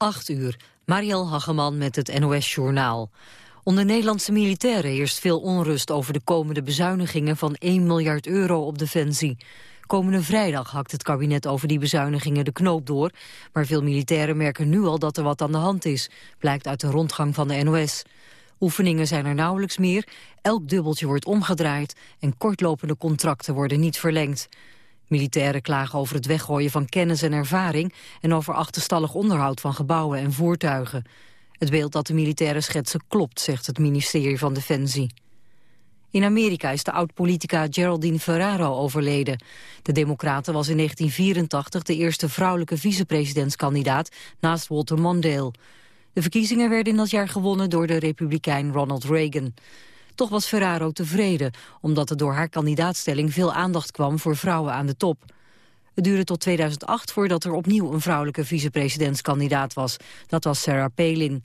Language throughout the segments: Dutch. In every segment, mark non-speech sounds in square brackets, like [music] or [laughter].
8 uur. Mariel Hageman met het NOS Journaal. Onder Nederlandse militairen heerst veel onrust over de komende bezuinigingen van 1 miljard euro op defensie. Komende vrijdag hakt het kabinet over die bezuinigingen de knoop door, maar veel militairen merken nu al dat er wat aan de hand is, blijkt uit de rondgang van de NOS. Oefeningen zijn er nauwelijks meer, elk dubbeltje wordt omgedraaid en kortlopende contracten worden niet verlengd. Militairen klagen over het weggooien van kennis en ervaring... en over achterstallig onderhoud van gebouwen en voertuigen. Het beeld dat de militairen schetsen klopt, zegt het ministerie van Defensie. In Amerika is de oud-politica Geraldine Ferraro overleden. De Democraten was in 1984 de eerste vrouwelijke vicepresidentskandidaat naast Walter Mondale. De verkiezingen werden in dat jaar gewonnen door de republikein Ronald Reagan. Toch was Ferraro tevreden, omdat er door haar kandidaatstelling veel aandacht kwam voor vrouwen aan de top. Het duurde tot 2008 voordat er opnieuw een vrouwelijke vicepresidentskandidaat was. Dat was Sarah Palin.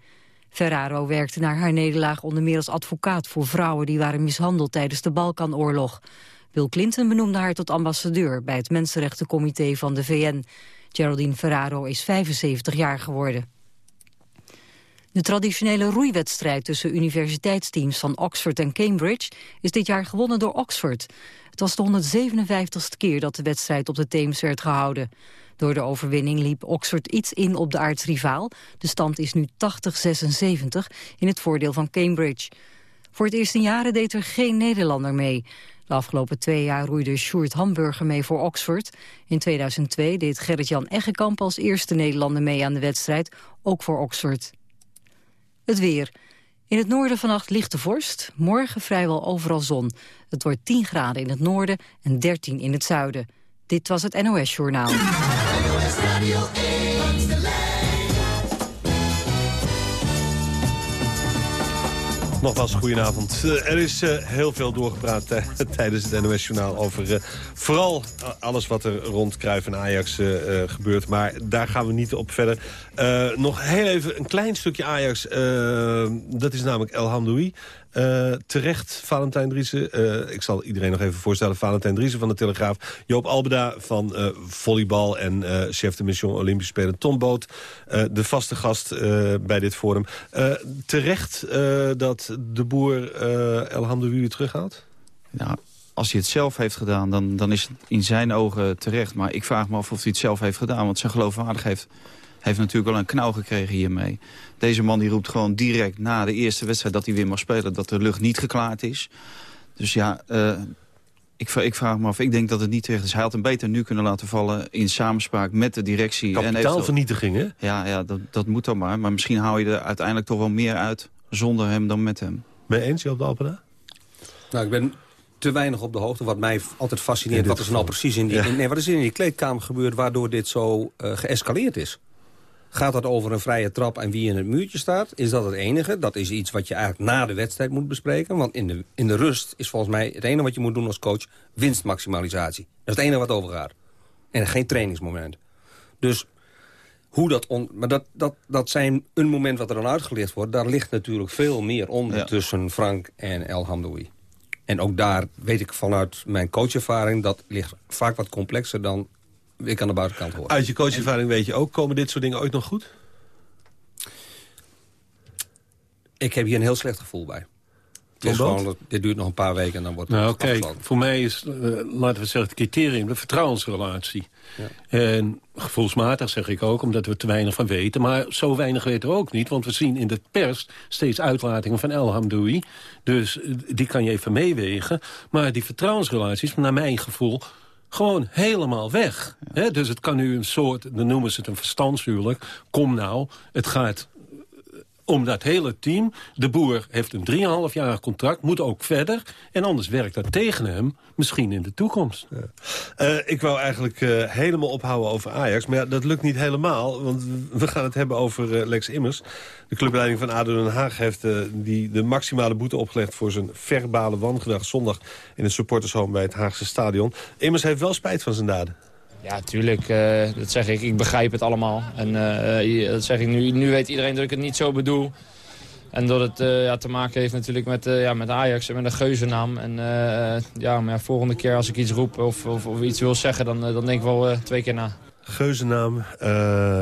Ferraro werkte na haar nederlaag onder meer als advocaat voor vrouwen die waren mishandeld tijdens de Balkanoorlog. Bill Clinton benoemde haar tot ambassadeur bij het Mensenrechtencomité van de VN. Geraldine Ferraro is 75 jaar geworden. De traditionele roeiwedstrijd tussen universiteitsteams van Oxford en Cambridge is dit jaar gewonnen door Oxford. Het was de 157ste keer dat de wedstrijd op de Theems werd gehouden. Door de overwinning liep Oxford iets in op de aardsrivaal. De stand is nu 80-76 in het voordeel van Cambridge. Voor het eerst in jaren deed er geen Nederlander mee. De afgelopen twee jaar roeide Sjoerd Hamburger mee voor Oxford. In 2002 deed Gerrit-Jan Eggekamp als eerste Nederlander mee aan de wedstrijd, ook voor Oxford. Het weer. In het noorden vannacht lichte vorst. Morgen vrijwel overal zon. Het wordt 10 graden in het noorden en 13 in het zuiden. Dit was het NOS Journaal. Nogmaals, goedenavond. Uh, er is uh, heel veel doorgepraat uh, [laughs] tijdens het NOS-journaal... over vooral alles wat er rond Cruijff en Ajax gebeurt. Maar daar gaan we niet op verder. nog heel even een klein stukje Ajax. dat is namelijk El Hamdoui. Uh, terecht, Valentijn Driessen. Uh, ik zal iedereen nog even voorstellen. Valentijn Driessen van de Telegraaf. Joop Albeda van uh, volleybal en chef de mission Olympisch Spelen. Tom Boot, de vaste gast bij dit forum. terecht dat de boer El Hamdoui terughaalt? Nou, als hij het zelf heeft gedaan, dan, dan is het in zijn ogen terecht. Maar ik vraag me af of hij het zelf heeft gedaan. Want zijn geloofwaardigheid heeft, natuurlijk wel een knauw gekregen hiermee. Deze man die roept gewoon direct na de eerste wedstrijd dat hij weer mag spelen... dat de lucht niet geklaard is. Dus ja, uh, ik, ik, vraag me af, ik denk dat het niet terecht is. Hij had hem beter nu kunnen laten vallen in samenspraak met de directie. Kapitaalvernietiging, hè? Ja, ja dat, dat moet dan maar. Maar misschien hou je er uiteindelijk toch wel meer uit zonder hem dan met hem. Ben je eens, Joop de Alpena? Nou, ik ben te weinig op de hoogte. Wat mij altijd fascineert, wat is er nou precies in die, nee, wat is er in die kleedkamer gebeurd... waardoor dit zo uh, geëscaleerd is? Gaat dat over een vrije trap en wie in het muurtje staat? Is dat het enige? Dat is iets wat je eigenlijk na de wedstrijd moet bespreken. Want in de, in de rust is volgens mij het enige wat je moet doen als coach... winstmaximalisatie. Dat is het enige wat overgaat. En geen trainingsmoment. Dus hoe dat... On, maar dat, dat, dat zijn een moment wat er dan uitgelicht wordt... daar ligt natuurlijk veel meer onder tussen Frank en El Hamdoui. En ook daar weet ik vanuit mijn coachervaring... dat ligt vaak wat complexer dan ik aan de buitenkant hoor. Uit je coachervaring weet je ook, komen dit soort dingen ooit nog goed? Ik heb hier een heel slecht gevoel bij. Dus gewoon, dit duurt nog een paar weken en dan wordt het nou, kijk, Voor mij is, uh, laten we zeggen, het criterium de vertrouwensrelatie. Ja. En gevoelsmatig zeg ik ook, omdat we er te weinig van weten. Maar zo weinig weten we ook niet, want we zien in de pers steeds uitlatingen van El Hamdoui. Dus eh, die kan je even meewegen. Maar die vertrouwensrelaties, naar mijn gevoel gewoon helemaal weg. Dus het kan nu een soort, dan noemen ze het een verstandshuwelijk. Kom nou, het gaat om dat hele team. De boer heeft een 3,5 jaar contract, moet ook verder. En anders werkt dat tegen hem, misschien in de toekomst. Uh, ik wou eigenlijk uh, helemaal ophouden over Ajax. Maar dat lukt niet helemaal, want we gaan het hebben over uh, Lex Immers. De clubleiding van ADO Den Haag heeft die de maximale boete opgelegd... voor zijn verbale wangedrag zondag in het supportershome bij het Haagse stadion. Immers heeft wel spijt van zijn daden. Ja, tuurlijk. Uh, dat zeg ik. Ik begrijp het allemaal. En uh, dat zeg ik nu. Nu weet iedereen dat ik het niet zo bedoel. En dat het ja, te maken heeft natuurlijk met, ja, met Ajax en met een geuzennaam. En ja, maar ja, volgende keer als ik iets roep of, of, of iets wil zeggen, dan, dan denk ik wel twee keer na. Geuzennaam.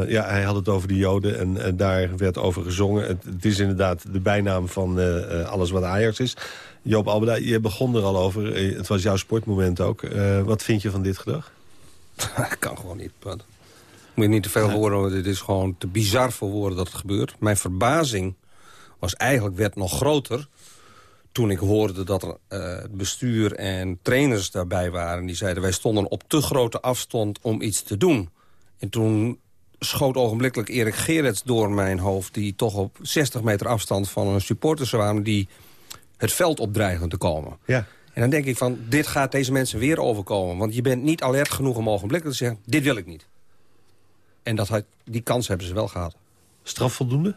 Ja, hij had het over de Joden en daar werd over gezongen. Het, het, is inderdaad de bijnaam van alles wat Ajax is. Joop Albeda, je begon er al over. Het was jouw sportmoment ook. wat vind je van dit gedrag? [laughs] Ik kan gewoon niet. Moet je niet te veel horen, want dit is gewoon te bizar voor woorden dat het gebeurt. Mijn verbazing was eigenlijk werd nog groter toen ik hoorde dat er uh, bestuur en trainers daarbij waren... die zeiden, wij stonden op te grote afstand om iets te doen. En toen schoot ogenblikkelijk Erik Gerets door mijn hoofd... die toch op 60 meter afstand van een supporters waren... die het veld opdreigen te komen. Ja. En dan denk ik van, dit gaat deze mensen weer overkomen. Want je bent niet alert genoeg om ogenblikkelijk te zeggen... dit wil ik niet. En dat had, die kans hebben ze wel gehad. Straf voldoende?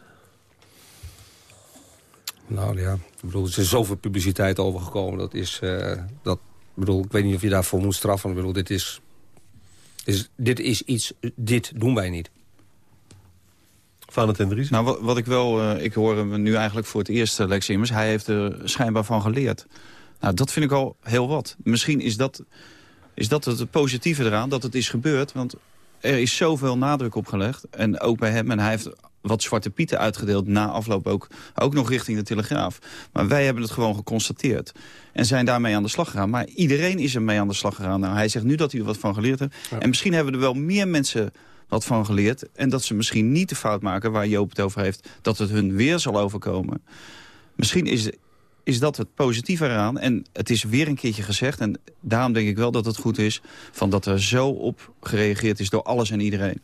Nou ja, ik bedoel, er is zoveel publiciteit overgekomen. Dat is, uh, dat, ik bedoel, ik weet niet of je daarvoor moet straffen. Ik bedoel, dit is, is, dit is iets, dit doen wij niet. Van het Dries? Nou, wat, wat, ik wel, uh, ik hoor hem nu eigenlijk voor het eerst, uh, Lex Immers. Hij heeft er schijnbaar van geleerd. Nou, dat vind ik al heel wat. Misschien is dat, is dat het positieve eraan, dat het is gebeurd. Want er is zoveel nadruk op gelegd. En ook bij hem. En hij heeft wat zwarte pieten uitgedeeld na afloop ook, ook nog richting de Telegraaf. Maar wij hebben het gewoon geconstateerd. En zijn daarmee aan de slag gegaan. Maar iedereen is er mee aan de slag gegaan. Nou, hij zegt nu dat hij er wat van geleerd heeft. En misschien hebben er wel meer mensen wat van geleerd. En dat ze misschien niet de fout maken waar Joop het over heeft... dat het hun weer zal overkomen. Misschien is, is dat het positieve eraan. En het is weer een keertje gezegd. En daarom denk ik wel dat het goed is... Van dat er zo op gereageerd is door alles en iedereen.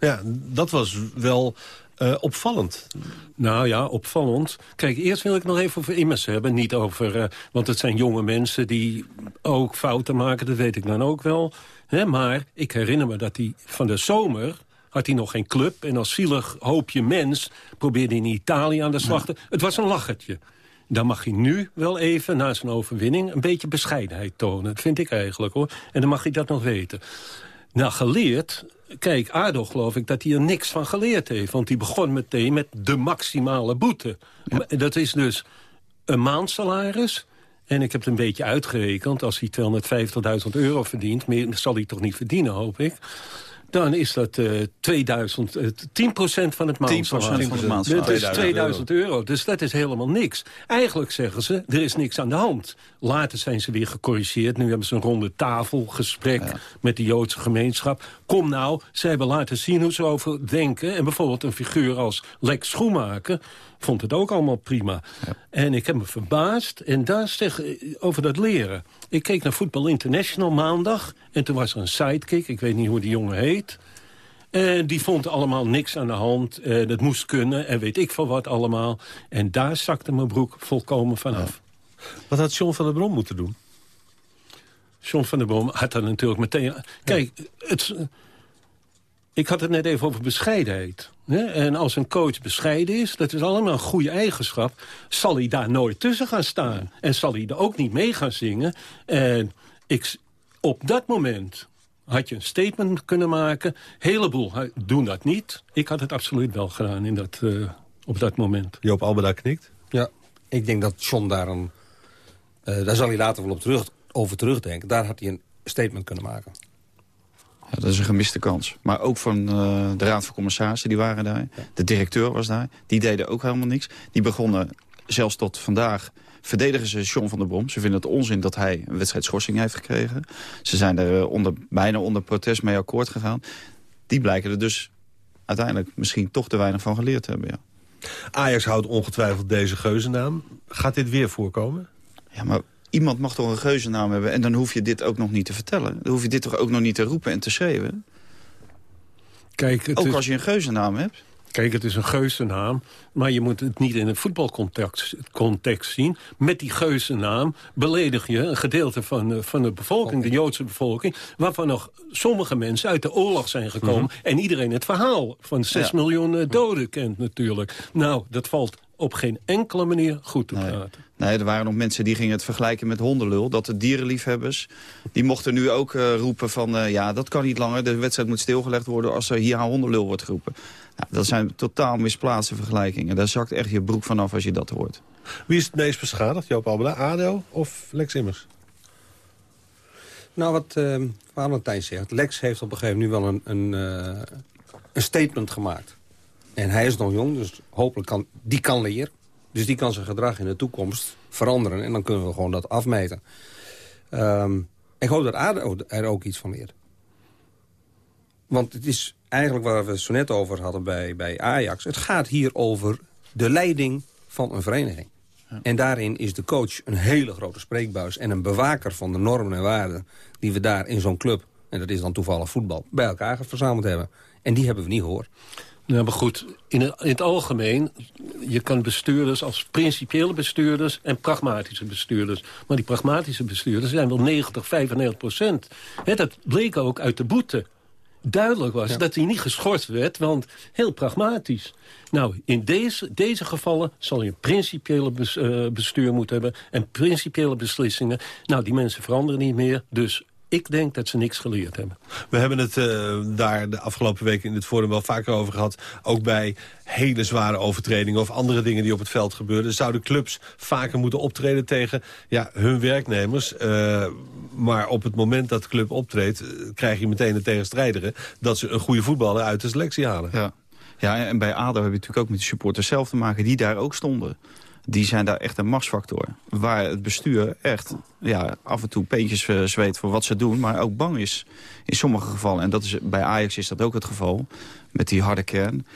Ja, dat was wel uh, opvallend. Nou ja, opvallend. Kijk, eerst wil ik nog even over Immers hebben. Niet over, uh, want het zijn jonge mensen die ook fouten maken. Dat weet ik dan ook wel. Hè, maar ik herinner me dat hij van de zomer had hij nog geen club. En als zielig hoopje mens probeerde hij in Italië aan de slag te... Het was een lachertje. Dan mag hij nu wel even, na zijn overwinning... een beetje bescheidenheid tonen. Dat vind ik eigenlijk, hoor. En dan mag hij dat nog weten. Nou, geleerd Kijk, ADO geloof ik dat hij er niks van geleerd heeft. Want die begon meteen met de maximale boete. Dat is dus een maandsalaris. En ik heb het een beetje uitgerekend. Als hij 250.000 euro verdient, meer zal hij toch niet verdienen, hoop ik dan is dat uh, 2000, uh, 10% van het maandsalaris. 10% van het maandsalaris. Dat is 2000 euro. Dus dat is helemaal niks. Eigenlijk zeggen ze, er is niks aan de hand. Later zijn ze weer gecorrigeerd. Nu hebben ze een ronde tafelgesprek ja. met de Joodse gemeenschap. Kom nou, ze hebben laten zien hoe ze over denken. En bijvoorbeeld een figuur als Lex Schoenmaker vond het ook allemaal prima. Ja. En ik heb me verbaasd. En daar zeg over dat leren. Ik keek naar Voetbal International maandag. En toen was er een sidekick. Ik weet niet hoe die jongen heet. En die vond allemaal niks aan de hand. En dat moest kunnen. En weet ik van wat allemaal. En daar zakte mijn broek volkomen vanaf. Ja. Wat had John van der Brom moeten doen? John van der Brom had dat natuurlijk meteen... Kijk, het, ik had het net even over bescheidenheid. En als een coach bescheiden is, dat is allemaal een goede eigenschap... zal hij daar nooit tussen gaan staan. En zal hij er ook niet mee gaan zingen. En ik, op dat moment had je een statement kunnen maken. heleboel doen dat niet. Ik had het absoluut wel gedaan in dat, uh, op dat moment. Joop Albeda knikt? Ja, ik denk dat John daar een... Uh, daar zal hij later wel op terug, over terugdenken. Daar had hij een statement kunnen maken. Ja, dat is een gemiste kans. Maar ook van uh, de Raad van Commissarissen, die waren daar. De directeur was daar. Die deden ook helemaal niks. Die begonnen zelfs tot vandaag verdedigen ze John van der Brom. Ze vinden het onzin dat hij een wedstrijdschorsing heeft gekregen. Ze zijn er eh, onder, bijna onder protest mee akkoord gegaan. Die blijken er dus uiteindelijk misschien toch te weinig van geleerd te hebben. Ja. Ajax houdt ongetwijfeld deze geuzennaam. Gaat dit weer voorkomen? Ja, maar iemand mag toch een geuzennaam hebben... en dan hoef je dit ook nog niet te vertellen. Dan hoef je dit toch ook nog niet te roepen en te schreeuwen? Kijk, het ook is... als je een geuzennaam hebt? Kijk, het is een geuzennaam, maar je moet het niet in een voetbalcontext context zien. Met die geuzennaam beledig je een gedeelte van, van de bevolking, de Joodse bevolking... waarvan nog sommige mensen uit de oorlog zijn gekomen... Mhm. en iedereen het verhaal van 6 miljoen eh, doden kent natuurlijk. Nou, dat valt op geen enkele manier goed te praten. Nee, er waren nog mensen die gingen het vergelijken met hondenlul. Dat de dierenliefhebbers, die mochten nu ook uh, roepen van... Uh, ja, dat kan niet langer, de wedstrijd moet stilgelegd worden... als er hier aan hondenlul wordt geroepen. Nou, dat zijn totaal misplaatste vergelijkingen. Daar zakt echt je broek vanaf als je dat hoort. Wie is het meest beschadigd, Joop Albela? ADO of Lex Immers? Nou, wat uh, Valentijn zegt. Lex heeft op een gegeven moment nu wel een, een, uh, een statement gemaakt. En hij is nog jong, dus hopelijk kan die kan leren. Dus die kan zijn gedrag in de toekomst veranderen. En dan kunnen we gewoon dat afmeten. Um, ik hoop dat ADO er ook iets van leert. Want het is eigenlijk waar we het zo net over hadden bij, bij Ajax. Het gaat hier over de leiding van een vereniging. En daarin is de coach een hele grote spreekbuis... en een bewaker van de normen en waarden... die we daar in zo'n club, en dat is dan toevallig voetbal... bij elkaar verzameld hebben. En die hebben we niet gehoord. Nou, maar goed, in het, in het, algemeen... je kan bestuurders als principiële bestuurders... en pragmatische bestuurders. Maar die pragmatische bestuurders zijn wel 90, 95 procent. dat bleek ook uit de boete duidelijk was dat hij niet geschorst werd, want heel pragmatisch. Nou, in deze, deze gevallen zal je een principiële eh, bestuur moeten hebben... en principiële beslissingen. Nou, die mensen veranderen niet meer, dus ik denk dat ze niks geleerd hebben. We hebben het uh, daar de afgelopen weken in het forum wel vaker over gehad. Ook bij hele zware overtredingen of andere dingen die op het veld gebeuren. Zouden clubs vaker moeten optreden tegen ja, hun werknemers. Uh, maar op het moment dat de club optreedt... Uh, krijg je meteen de tegenstrijderen... dat ze een goede voetballer uit de selectie halen. Ja. Ja, en bij ADO heb je natuurlijk ook met de supporters zelf te maken... die daar ook stonden die zijn daar echt een machtsfactor. Waar het bestuur echt ja, af en toe peentjes uh, zweet voor wat ze doen... maar ook bang is in sommige gevallen. En dat is, bij Ajax is dat ook het geval, met die harde kern.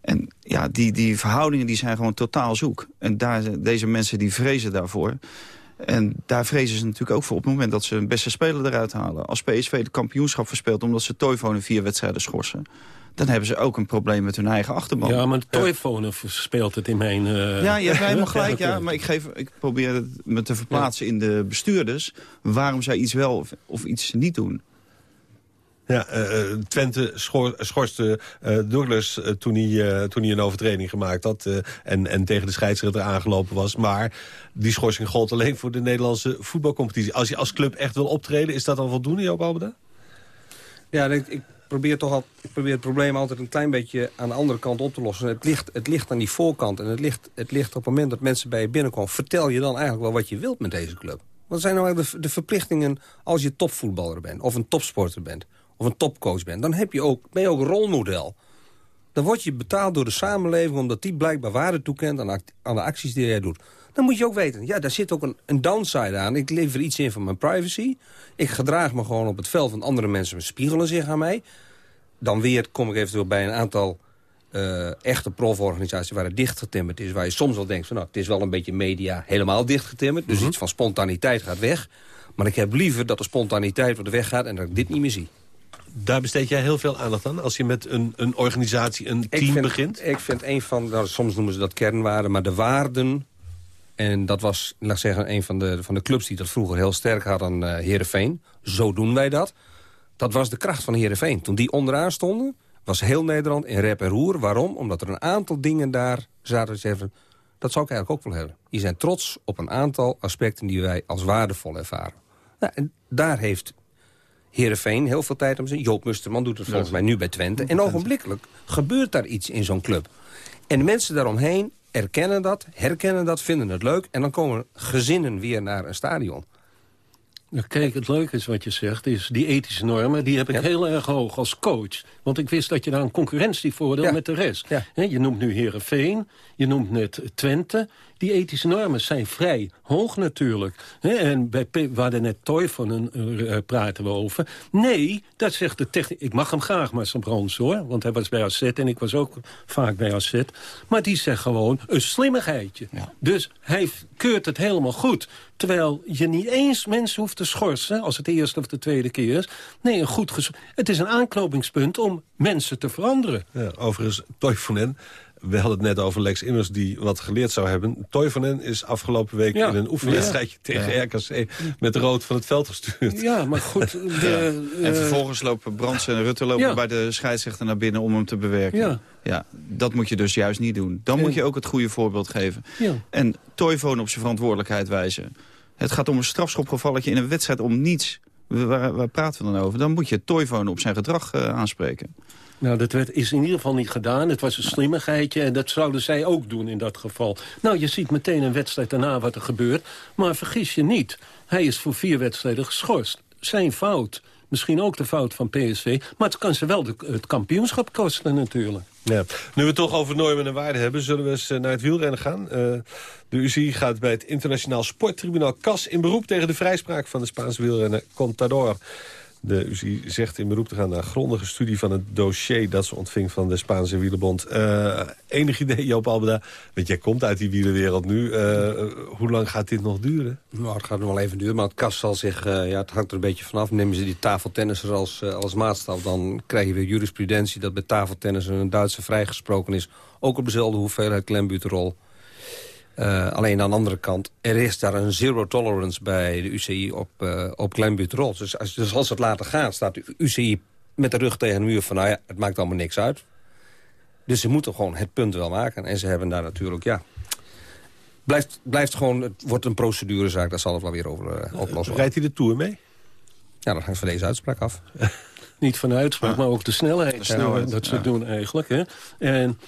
En ja, die, die verhoudingen die zijn gewoon totaal zoek. En daar, deze mensen die vrezen daarvoor. En daar vrezen ze natuurlijk ook voor op het moment dat ze een beste speler eruit halen. Als PSV de kampioenschap verspeelt omdat ze Toivonen vier wedstrijden schorsen dan hebben ze ook een probleem met hun eigen achterban. Ja, maar Toivonen speelt het in mijn... Uh, ja, je hebt [laughs] helemaal gelijk, ja. Maar ik, geef, ik probeer het me te verplaatsen in de bestuurders... waarom zij iets wel of, iets niet doen. Ja, uh, Twente schor, schorste uh, Douglas uh, toen, hij, toen hij een overtreding gemaakt had... en, en tegen de scheidsrechter aangelopen was. Maar die schorsing gold alleen voor de Nederlandse voetbalcompetitie. Als je als club echt wil optreden, is dat dan voldoende, Joop Albeda? Ja, ik, ik probeer, toch al, ik probeer het probleem altijd een klein beetje aan de andere kant op te lossen. Het ligt, het ligt aan die voorkant en het ligt, het ligt op het moment dat mensen bij je binnenkomen. Vertel je dan eigenlijk wel wat je wilt met deze club. Wat zijn nou de, de verplichtingen als je topvoetballer bent of een topsporter bent of een topcoach bent? Dan heb je ook, ben je ook rolmodel. Dan word je betaald door de samenleving omdat die blijkbaar waarde toekent aan, aan de acties die jij doet. Dan moet je ook weten, ja, daar zit ook een, een downside aan. Ik lever iets in van mijn privacy. Ik gedraag me gewoon op het veld van andere mensen spiegelen zich aan mij. Dan weer kom ik eventueel bij een aantal uh, echte proforganisaties waar het dichtgetimmerd is. Waar je soms wel denkt, van, nou, het is wel een beetje media helemaal dichtgetimmerd. Dus mhm. iets van spontaniteit gaat weg. Maar ik heb liever dat de spontaniteit wat weggaat en dat ik dit niet meer zie. Daar besteed jij heel veel aandacht aan als je met een, een organisatie, een team begint? Ik vind een van, nou, soms noemen ze dat kernwaarden, maar de waarden en dat was, laat ik zeggen, een van de, van de clubs die dat vroeger heel sterk hadden, uh, Heerenveen. Zo doen wij dat. Dat was de kracht van Heerenveen. Toen die onderaan stonden, was heel Nederland in rep en roer. Waarom? Omdat er een aantal dingen daar zaten dat zou ik eigenlijk ook wel hebben. Die zijn trots op een aantal aspecten die wij als waardevol ervaren. Nou, en daar heeft Heerenveen heel veel tijd om zijn. Joop Musterman doet het volgens mij nu bij Twente. En ogenblikkelijk gebeurt daar iets in zo'n club. En de mensen daaromheen erkennen dat, herkennen dat, vinden het leuk... en dan komen gezinnen weer naar een stadion. Nou, kijk, het leuke is wat je zegt, is die ethische normen... die heb ik heel erg hoog als coach. Want ik wist dat je daar een concurrentievoordeel ja. met de rest. Ja. je noemt nu Herenveen, je noemt net Twente die ethische normen zijn vrij hoog natuurlijk. En bij, we hadden net Toivonen uh, praten we over. Nee, dat zegt de techniek. Ik mag hem graag, maar zijn brons hoor. Want hij was bij AZ en ik was ook vaak bij AZ. Maar die zegt gewoon een slimmigheidje. Dus hij keurt het helemaal goed. Terwijl je niet eens mensen hoeft te schorsen... als het de eerste of de tweede keer is. Nee, een goed het is een aanknopingspunt om mensen te veranderen. Ja, overigens, Toivonen we hadden het net over Lex Immers die wat geleerd zou hebben. Toivonen is afgelopen week in een oefenwedstrijdje tegen RKC... met rood van het veld gestuurd. Ja, maar goed. [laughs] De, en vervolgens lopen Brands en Rutte lopen bij de scheidsrechter naar binnen om hem te bewerken. Ja. Ja, dat moet je dus juist niet doen. Dan moet je ook het goede voorbeeld geven. En Toivonen op zijn verantwoordelijkheid wijzen. Het gaat om een strafschopgevalletje in een wedstrijd om niets. Waar, waar praten we dan over? Dan moet je Toivonen op zijn gedrag uh, aanspreken. Nou, dat werd, is in ieder geval niet gedaan. Het was een slimmigheidje en dat zouden zij ook doen in dat geval. Nou, je ziet meteen een wedstrijd daarna wat er gebeurt. Maar vergis je niet, hij is voor vier wedstrijden geschorst. zijn fout. Misschien ook de fout van PSV. Maar het kan ze wel het kampioenschap kosten natuurlijk. Ja. Nu we het toch over normen en waarden hebben... zullen we eens naar het wielrennen gaan. Uh, de UCI gaat bij het Internationaal Sporttribunaal CAS... in beroep tegen de vrijspraak van de Spaanse wielrenner Contador. De UCI zegt in beroep te gaan naar grondige studie van het dossier... dat ze ontving van de Spaanse wielerbond. Uh, enig idee, Joop Albeda, want jij komt uit die wielerwereld nu. Uh, hoe lang gaat dit nog duren? Nou, het gaat nog wel even duren, maar het kast zal zich... Uh, ja, het hangt er een beetje vanaf. Nemen ze die tafeltennisser als, als maatstaf... dan krijg je weer jurisprudentie dat bij tafeltennissen een Duitse vrijgesproken is. Ook op dezelfde hoeveelheid klembuterol. Uh, alleen aan de andere kant, er is daar een zero tolerance bij de UCI op, uh, op. Dus als, dus als het later gaat, staat de UCI met de rug tegen de muur van... nou ja, het maakt allemaal niks uit. Dus ze moeten gewoon het punt wel maken. En ze hebben daar natuurlijk, ja... Blijft, blijft gewoon, het wordt een procedurezaak, daar zal het wel weer over uh, oplossen. Rijdt hij de Tour mee? Ja, dat hangt van deze uitspraak af. [laughs] Niet van de uitspraak, maar ook de snelheid, de snelheid dat ze ja. doen eigenlijk. Hè? En...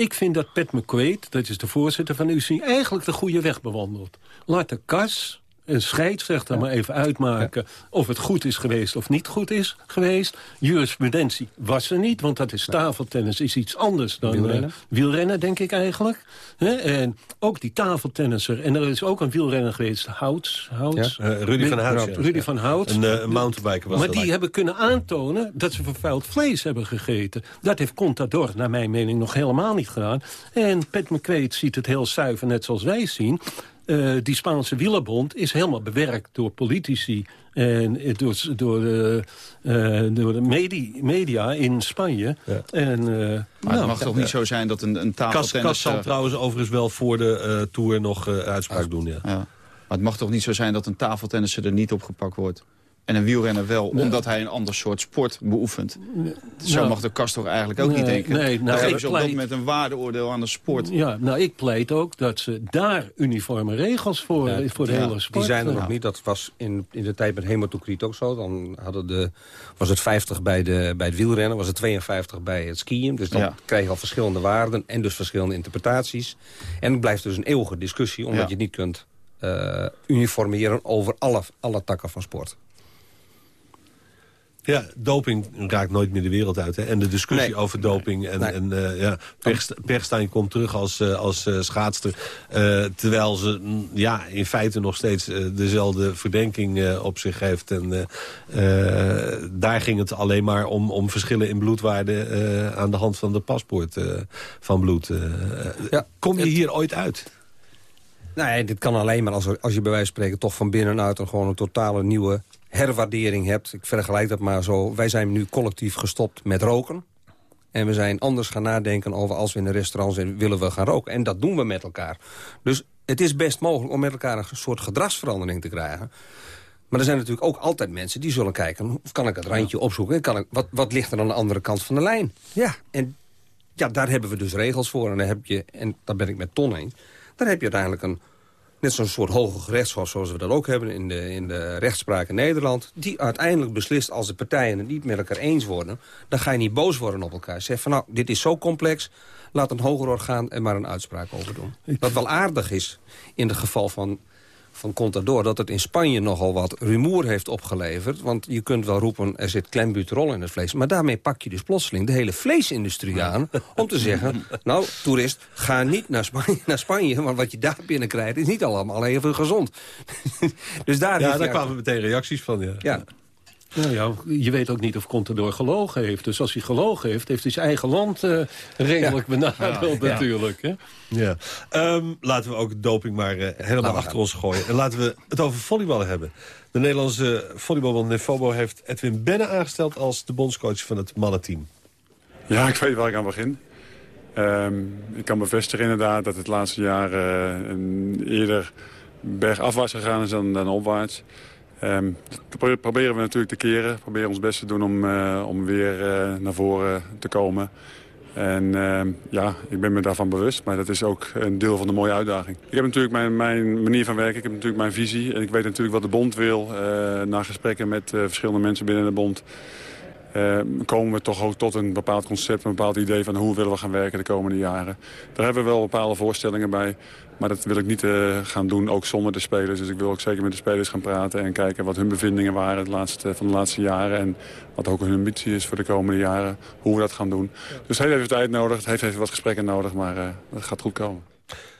Ik vind dat Pat McQuaid, dat is de voorzitter van de UCI... eigenlijk de goede weg bewandelt. Laat de kas een scheidsrechter ja. maar even uitmaken... of het goed is geweest of niet goed is geweest. Jurisprudentie was er niet, want dat is tafeltennis is iets anders dan wielrennen, uh, wielrennen denk ik eigenlijk. He? En ook die tafeltennisser. En er is ook een wielrenner geweest, Houts. Houts ja? uh, Rudy van Houts. Rudy van Houts. Een uh, mountainbiker was Maar die hebben kunnen aantonen dat ze vervuild vlees hebben gegeten. Dat heeft Contador, naar mijn mening, nog helemaal niet gedaan. En Pat McQuaid ziet het heel zuiver, net zoals wij zien... Uh, die Spaanse wielerbond is helemaal bewerkt door politici... en door, door, de, uh, door de media, media in Spanje. Ja. En, uh, maar nou, het mag toch niet zo zijn dat een, een tafeltennis... Kas zal trouwens overigens wel voor de Tour nog uitspraak doen. Ja. ja. Maar het mag toch niet zo zijn dat een tafeltennisser er niet opgepakt wordt? En een wielrenner wel, nee. omdat hij een ander soort sport beoefent. Nee. Zo nou, mag de kast toch eigenlijk ook nee, niet denken. Nee, nou, Dan geven ze op dat moment een waardeoordeel aan de sport. Ja, nou ik pleit ook dat ze daar uniforme regels voor, ja, voor de ja, hele sport... Die zijn er nog niet. Dat was in, in de tijd met hematocriet ook zo. Dan hadden de, was het 50 bij, de, bij het wielrennen, was het 52 bij het skiën. Dus dan krijg je al verschillende waarden en dus verschillende interpretaties. En het blijft dus een eeuwige discussie, omdat je het niet kunt uh, uniformeren over alle, alle takken van sport. Ja, doping raakt nooit meer de wereld uit. Hè? En de discussie nee, over doping. En, nee. en uh, ja, Perstijn komt terug als, uh, als uh, schaatster. terwijl ze ja, in feite nog steeds dezelfde verdenking op zich heeft. En daar ging het alleen maar om, om verschillen in bloedwaarde... aan de hand van de paspoort van bloed. Ja, kom je hier ooit uit? Nee, dit kan alleen maar als, als je bij wijze van spreken... toch van binnenuit een, gewoon een totale nieuwe herwaardering hebt. Ik vergelijk dat maar zo. Wij zijn nu collectief gestopt met roken. En we zijn anders gaan nadenken over als we in een restaurant zijn... willen we gaan roken. En dat doen we met elkaar. Dus het is best mogelijk om met elkaar een soort gedragsverandering te krijgen. Maar er zijn natuurlijk ook altijd mensen die zullen kijken... of kan ik het randje opzoeken? Kan ik, wat, wat ligt er aan de andere kant van de lijn? Ja, en ja, daar hebben we dus regels voor. En, dan heb je, en daar ben ik met Ton eens... daar heb je uiteindelijk een net zo'n soort hoge gerechtshof zoals we dat ook hebben in de, in de rechtspraak in Nederland... die uiteindelijk beslist als de partijen het niet met elkaar eens worden... dan ga je niet boos worden op elkaar. Zeg van nou, dit is zo complex, laat een hoger orgaan er maar een uitspraak over doen. Wat wel aardig is in het geval van van Contador... dat het in Spanje nogal wat rumoer heeft opgeleverd. Want je kunt wel roepen, er zit klembuterol in het vlees. Maar daarmee pak je dus plotseling de hele vleesindustrie aan... om te zeggen, [laughs] nou, toerist, ga niet naar Spanje, [laughs] naar Spanje... want wat je daar binnenkrijgt is niet allemaal even gezond. [laughs] dus daar ja, daar kwamen meteen reacties van, ja. ja. Nou ja, je weet ook niet of Contador gelogen heeft. Dus als hij gelogen heeft, heeft hij zijn eigen land uh, redelijk ja. benadeeld ja. natuurlijk. Hè? Ja. Um, laten we ook doping maar uh, helemaal achter ons gooien. En laten we het over volleyballen hebben. De Nederlandse volleybalbond Nefobo heeft Edwin Benne aangesteld... als de bondscoach van het mannenteam. Ja, ik weet waar ik aan begin. Um, ik kan bevestigen inderdaad dat het laatste jaar uh, een eerder bergafwaarts gegaan is dan, dan opwaarts. Dat proberen we natuurlijk te keren. Proberen ons best te doen om, uh, om weer uh, naar voren te komen. En uh, ja, ik ben me daarvan bewust. Maar dat is ook een deel van de mooie uitdaging. Ik heb natuurlijk mijn, mijn manier van werken. Ik heb natuurlijk mijn visie. En ik weet natuurlijk wat de bond wil. na gesprekken met verschillende mensen binnen de bond. komen we toch ook tot een bepaald concept, een bepaald idee van hoe willen we gaan werken de komende jaren. Daar hebben we wel bepaalde voorstellingen bij. Maar dat wil ik niet gaan doen, ook zonder de spelers. Dus ik wil ook zeker met de spelers gaan praten en kijken wat hun bevindingen waren het laatste, van de laatste jaren. En wat ook hun ambitie is voor de komende jaren, hoe we dat gaan doen. Dus het heeft even tijd nodig, het heeft even wat gesprekken nodig, maar het gaat goed komen.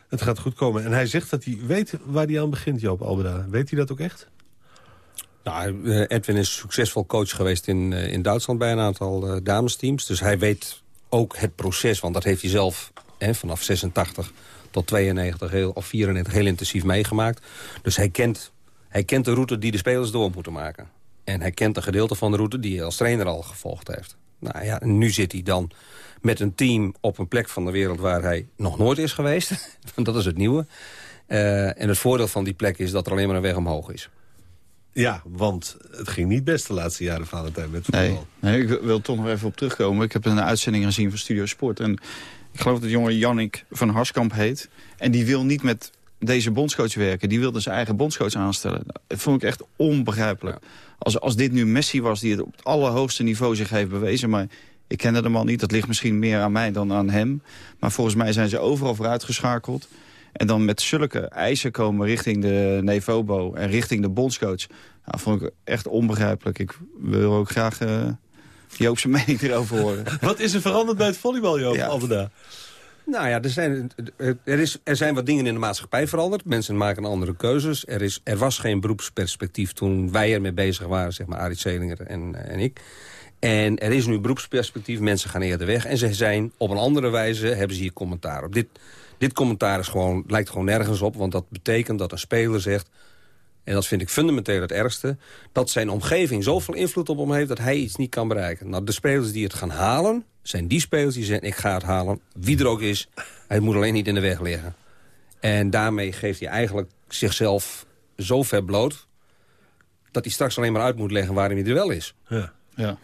Het gaat goed komen. En hij zegt dat hij weet waar hij aan begint, Joop Albeda. Weet hij dat ook echt? Nou, eh, Edwin is succesvol coach geweest in, eh, in Duitsland bij een aantal uh, damesteams. Dus hij weet ook het proces, want dat heeft hij zelf hè, vanaf 86 tot 92 heel, of 94 heel intensief meegemaakt. Dus hij kent, hij kent de route die de spelers door moeten maken. En hij kent een gedeelte van de route die hij als trainer al gevolgd heeft. Nou ja, en nu zit hij dan met een team op een plek van de wereld waar hij nog nooit is geweest. [laughs] dat is het nieuwe. Uh, en het voordeel van die plek is dat er alleen maar een weg omhoog is. Ja, want het ging niet best de laatste jaren, Valentijn, met voetbal. Nee, nee, ik wil toch nog even op terugkomen. Ik heb een uitzending gezien van Studio Sport. En ik geloof dat jongen Jannik van Harskamp heet. En die wil niet met deze bondscoach werken. Die wilde zijn eigen bondscoach aanstellen. Dat vond ik echt onbegrijpelijk. Als, als dit nu Messi was die het op het allerhoogste niveau zich heeft bewezen... maar ik kende de man niet. Dat ligt misschien meer aan mij dan aan hem. Maar volgens mij zijn ze overal vooruitgeschakeld. En dan met zulke eisen komen richting de Nevobo en richting de bondscoach. Nou, vond ik echt onbegrijpelijk. Ik wil ook graag uh, Joop's mening erover horen. [laughs] Wat is er veranderd bij het volleybal, Joop, ja. Nou ja, er zijn, er, is, er zijn wat dingen in de maatschappij veranderd. Mensen maken andere keuzes. Er, is, er was geen beroepsperspectief toen wij ermee bezig waren, zeg maar Arie Zelinger en, en ik. En er is nu beroepsperspectief, mensen gaan eerder weg. En ze zijn op een andere wijze, hebben ze hier commentaar op. Dit, dit commentaar is gewoon, lijkt gewoon nergens op, want dat betekent dat een speler zegt... en dat vind ik fundamenteel het ergste... dat zijn omgeving zoveel invloed op hem heeft dat hij iets niet kan bereiken. Nou, de spelers die het gaan halen, zijn die spelers die zeggen... ik ga het halen, wie er ook is, hij moet alleen niet in de weg liggen. En daarmee geeft hij eigenlijk zichzelf zo ver bloot... dat hij straks alleen maar uit moet leggen waarom hij er wel is. Ja. Ja.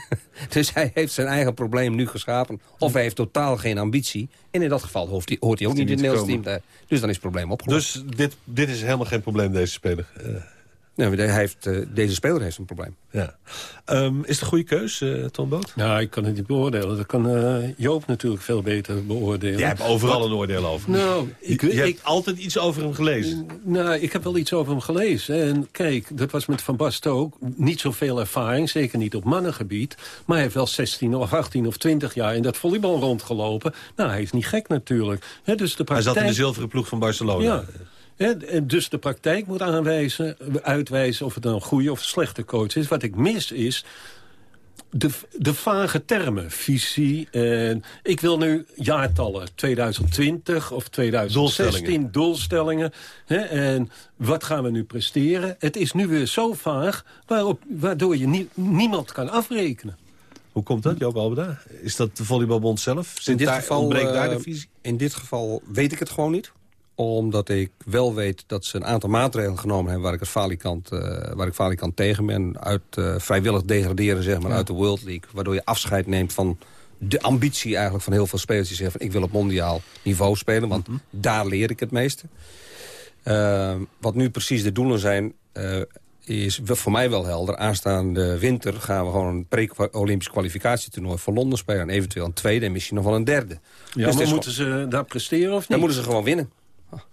[laughs] dus hij heeft zijn eigen probleem nu geschapen. Of hij heeft totaal geen ambitie. En in dat geval hoort hij, hoort hij ook niet in het Nederlands team. Dus dan is het probleem opgelost. Dus dit, dit is helemaal geen probleem, deze speler? Uh. Nee, hij heeft, uh, deze speler heeft een probleem. Ja. Um, is het een goede keus, uh, Tom Boot? Nou, ik kan het niet beoordelen. Dat kan uh, Joop natuurlijk veel beter beoordelen. Jij hebt overal een oordeel over. Nou, ik, je, je hebt altijd iets over hem gelezen. Nou, ik heb wel iets over hem gelezen. En kijk, dat was met Van Basten ook. Niet zoveel ervaring, zeker niet op mannengebied. Maar hij heeft wel 16 of 18 of 20 jaar in dat volleybal rondgelopen. Nou, hij is niet gek natuurlijk. dus de praktijk... Hij zat in de zilveren ploeg van Barcelona. Ja. En dus de praktijk moet aanwijzen, uitwijzen of het een goede of slechte coach is. Wat ik mis is de, de vage termen, visie. En ik wil nu jaartallen, 2020 of 2016, doelstellingen. hè, en wat gaan we nu presteren? Het is nu weer zo vaag, waarop, waardoor je niemand kan afrekenen. Hoe komt dat, Joop Albeda? Is dat de Volleybalbond zelf? Zit in dit daar, geval, daar de eh, visie? In dit geval weet ik het gewoon niet omdat ik wel weet dat ze een aantal maatregelen genomen hebben... waar ik, het falikant, uh, waar ik falikant tegen ben. Uit uh, vrijwillig degraderen zeg maar, uit de World League. Waardoor je afscheid neemt van de ambitie eigenlijk van heel veel spelers... die zeggen van ik wil op mondiaal niveau spelen. Want mhm. daar leer ik het meeste. Uh, wat nu precies de doelen zijn... is voor mij wel helder. Aanstaande winter gaan we gewoon een pre-Olympisch kwalificatietoernooi voor Londen spelen. En eventueel een tweede en misschien nog wel een derde. Ja, dus maar moeten ze daar presteren of niet? Dan moeten ze gewoon winnen.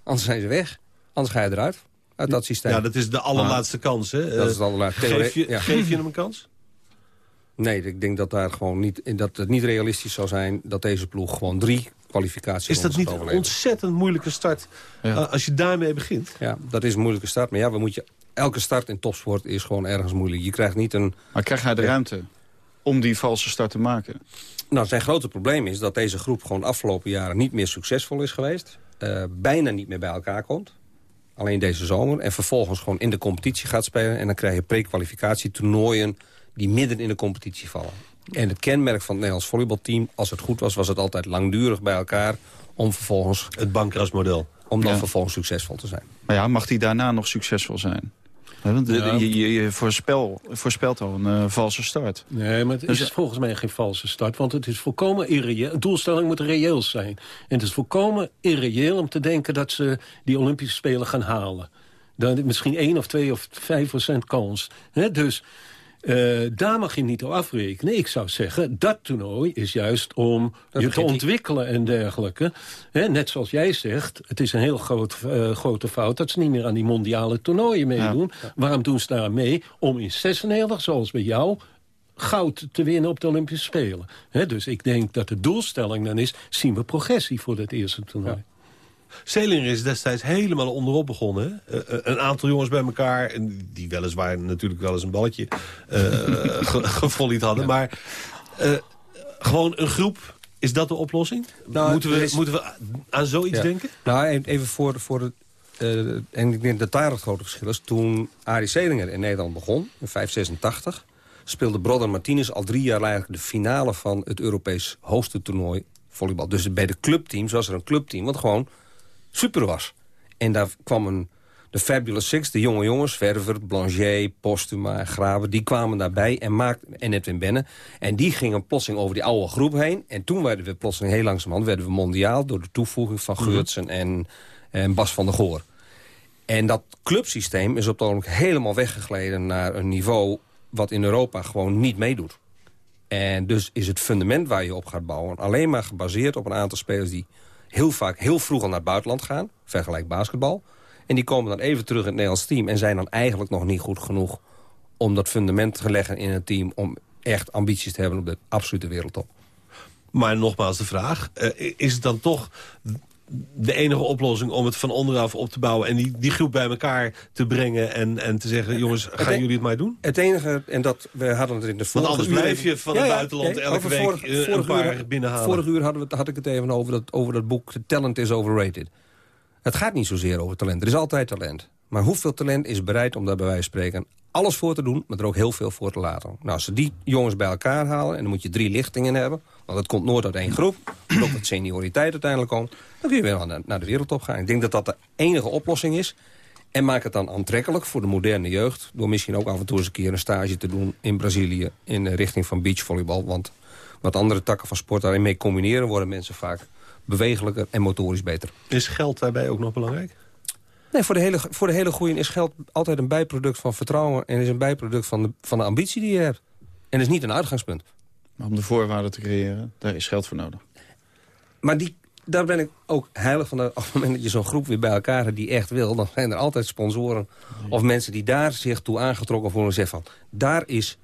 Anders zijn ze weg. Anders ga je eruit. Uit dat systeem. Ja, dat is de allerlaatste kans. Hè? Dat is de allerlaatste. Geef je, ja. geef je hem een kans? Nee, ik denk dat, daar gewoon niet, dat het niet realistisch zou zijn... dat deze ploeg gewoon drie kwalificaties Is dat niet een ontzettend moeilijke start uh, als je daarmee begint? Ja, dat is een moeilijke start. Maar ja, we moet je, elke start in topsport is gewoon ergens moeilijk. Je krijgt niet een... Maar krijg jij de ruimte om die valse start te maken? Nou, zijn grote probleem is dat deze groep gewoon de afgelopen jaren niet meer succesvol is geweest. Uh, bijna niet meer bij elkaar komt. Alleen deze zomer. En vervolgens gewoon in de competitie gaat spelen. En dan krijg je pre-kwalificatietoernooien die midden in de competitie vallen. En het kenmerk van het Nederlands volleybalteam, als het goed was, was het altijd langdurig bij elkaar om vervolgens... Het bankrasmodel. Om dan vervolgens succesvol te zijn. Maar ja, mag die daarna nog succesvol zijn? Want je, je, voorspel, voorspelt al een uh, valse start. Nee, maar het dus, is volgens mij geen valse start. Want het is volkomen irreëel. De doelstelling moet reëel zijn. En het is volkomen irreëel om te denken dat ze die Olympische Spelen gaan halen. Dan misschien 1 of 2 of 5 procent kans. dus Uh, daar mag je niet op afrekenen. Ik zou zeggen, dat toernooi is juist om je te ontwikkelen en dergelijke. net zoals jij zegt, het is een heel groot, uh, grote fout... dat ze niet meer aan die mondiale toernooien meedoen. Waarom doen ze daar mee? Om in 96, zoals bij jou goud te winnen op de Olympische Spelen. dus ik denk dat de doelstelling dan is... zien we progressie voor het eerste toernooi. Selinger is destijds helemaal onderop begonnen. Uh, een aantal jongens bij elkaar, die weliswaar natuurlijk wel eens een balletje [laughs] uh, hadden. Maar gewoon een groep, is dat de oplossing? Nou, moeten, we, moeten we aan zoiets denken? Nou, even voor, voor het... en ik denk dat daar het grote verschil is. Toen Arie Selinger in Nederland begon, in 586... speelde Brodder Martinez al drie jaar eigenlijk de finale van het Europees hoogste toernooi volleybal. Dus bij de clubteams was er een clubteam wat gewoon super was. En daar kwam een, de Fabulous Six, de jonge jongens... Verver, Blanchet, Postuma, Graven, die kwamen daarbij en, maakten, en Edwin Benne. En die gingen plotseling over die oude groep heen. En toen werden we plotseling heel langzamerhand werden we mondiaal... door de toevoeging van mhm. Geurtsen en, en Bas van der Goor. En dat clubsysteem is op het ogenblik helemaal weggegleden naar een niveau... wat in Europa gewoon niet meedoet. En dus is het fundament waar je op gaat bouwen... alleen maar gebaseerd op een aantal spelers die heel vaak heel vroeg al naar het buitenland gaan. Vergelijk basketbal. En die komen dan even terug in het Nederlands team... en zijn dan eigenlijk nog niet goed genoeg om dat fundament te leggen in het team... om echt ambities te hebben op de absolute wereldtop. Maar nogmaals de vraag, uh, is het dan toch de enige oplossing om het van onderaf op te bouwen... en die, die groep bij elkaar te brengen en, en te zeggen... jongens, gaan e- jullie het maar doen? Het enige, en dat we hadden het in de vorige Want anders blijf je van het buitenland elke week vorige, eh, een paar uur, binnenhalen. Vorige uur hadden we, had ik het even over dat, over dat boek... The Talent is Overrated. Het gaat niet zozeer over talent. Er is altijd talent. Maar hoeveel talent is bereid om daar bij wijze van spreken alles voor te doen... maar er ook heel veel voor te laten. Nou, als ze die jongens bij elkaar halen... en dan moet je drie lichtingen hebben... want het komt nooit uit één groep... omdat het senioriteit uiteindelijk komt... dan kun je weer naar de wereldtop gaan. Ik denk dat dat de enige oplossing is... En maak het dan aantrekkelijk voor de moderne jeugd... door misschien ook af en toe eens een keer een stage te doen in Brazilië... in de richting van beachvolleybal. Want wat andere takken van sport daarin mee combineren... worden mensen vaak bewegelijker en motorisch beter. Is geld daarbij ook nog belangrijk? Nee, voor de hele, voor de hele goeie is geld altijd een bijproduct van vertrouwen... en is een bijproduct van de, van de ambitie die je hebt. En is niet een uitgangspunt. Maar om de voorwaarden te creëren, daar is geld voor nodig. Maar die, daar ben ik ook heilig van. Op het moment dat je zo'n groep weer bij elkaar hebt die echt wil... dan zijn er altijd sponsoren of mensen die daar zich toe aangetrokken voelen... en zeggen van, daar is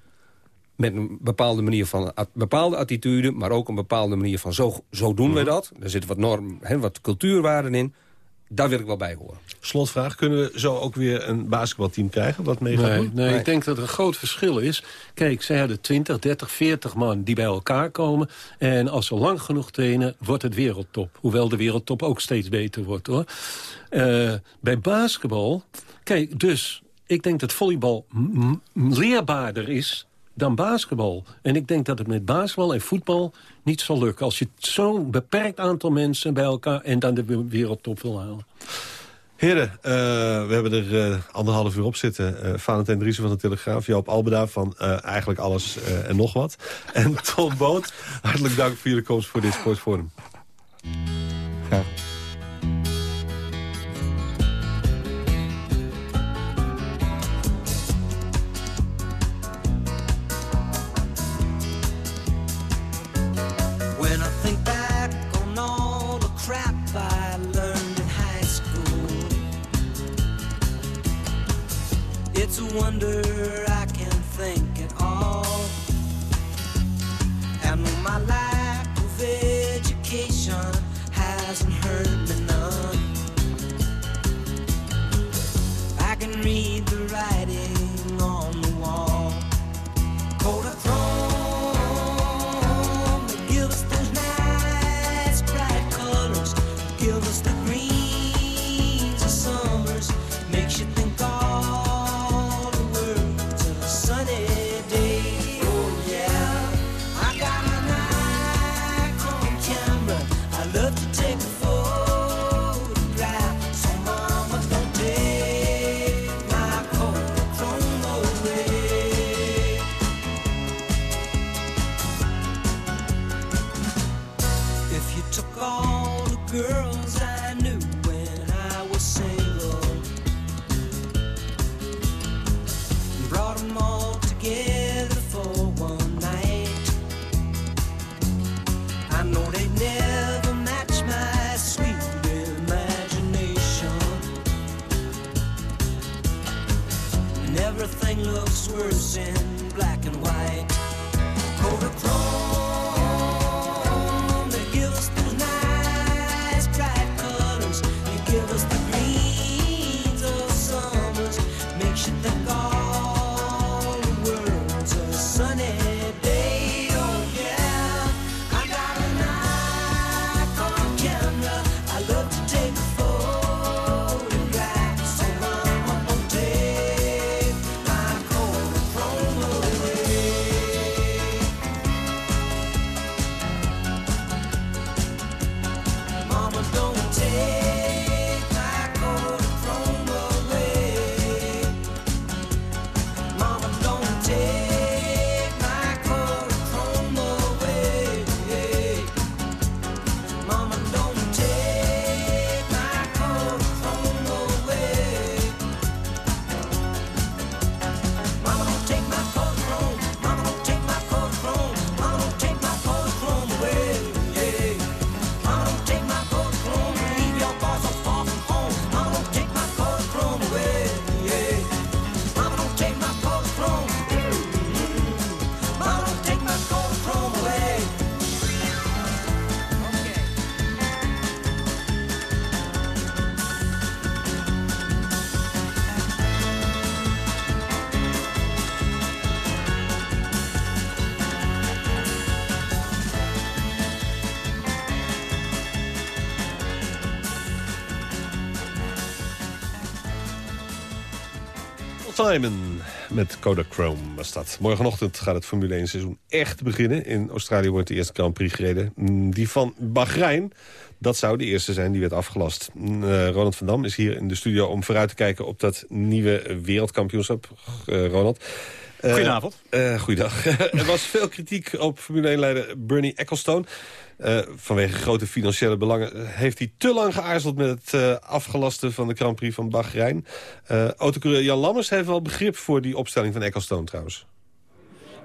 met een bepaalde manier van bepaalde attitude... maar ook een bepaalde manier van zo, zo doen we mhm. dat. Er zitten wat norm, hè, wat cultuurwaarden in daar wil ik wel bij horen. Slotvraag, kunnen we zo ook weer een basketbalteam krijgen wat mee gaat nee, doen? Nee, ik denk dat er een groot verschil is. Kijk, zij hadden 20, 30, 40 man die bij elkaar komen. En als ze lang genoeg trainen, wordt het wereldtop. Hoewel de wereldtop ook steeds beter wordt, hoor. Uh, bij basketbal... Kijk, dus ik denk dat volleybal leerbaarder is dan basketbal. En ik denk dat het met basketbal en voetbal niet zal lukken. Als je zo'n beperkt aantal mensen bij elkaar... en dan de wereldtop wil halen. Heren, uh, we hebben er uh, anderhalf uur op zitten. Uh, Valentijn Driessen van de Telegraaf, Joop Albeda van eigenlijk alles en nog wat. [laughs] En Tom Boot, hartelijk dank voor jullie komst voor dit Sportforum. Graag. wonder Simon met Kodachrome was dat. Morgenochtend gaat het Formule 1 seizoen echt beginnen. In Australië wordt de eerste Grand Prix gereden. Mm, die van Bahrein, dat zou de eerste zijn, die werd afgelast. Mm, uh, Ronald van Dam is hier in de studio om vooruit te kijken... op dat nieuwe wereldkampioenschap. Uh, Ronald. Uh, Goedenavond. goeiedag. [laughs] er was veel kritiek op Formule 1-leider Bernie Ecclestone. Uh, vanwege grote financiële belangen heeft hij te lang geaarzeld... met het uh, afgelasten van de Grand Prix van Bahrein. Uh, autocoureur Jan Lammers heeft wel begrip voor die opstelling van Ecclestone trouwens.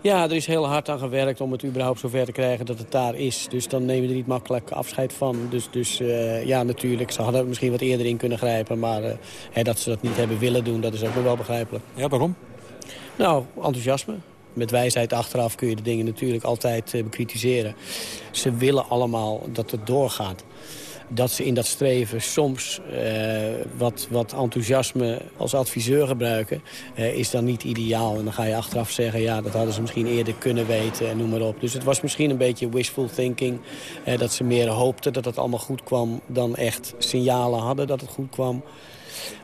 Ja, er is heel hard aan gewerkt om het überhaupt zover te krijgen dat het daar is. Dus dan neem je er niet makkelijk afscheid van. Dus, dus ja, natuurlijk, ze hadden misschien wat eerder in kunnen grijpen. Maar hè, dat ze dat niet hebben willen doen, dat is ook nog wel begrijpelijk. Ja, waarom? Nou, enthousiasme met wijsheid achteraf kun je de dingen natuurlijk altijd uh, bekritiseren. Ze willen allemaal dat het doorgaat. Dat ze in dat streven soms uh, wat, wat enthousiasme als adviseur gebruiken... Uh, is dan niet ideaal. En dan ga je achteraf zeggen, ja, dat hadden ze misschien eerder kunnen weten en noem maar op. Dus het was misschien een beetje wishful thinking. dat ze meer hoopten dat het allemaal goed kwam dan echt signalen hadden dat het goed kwam.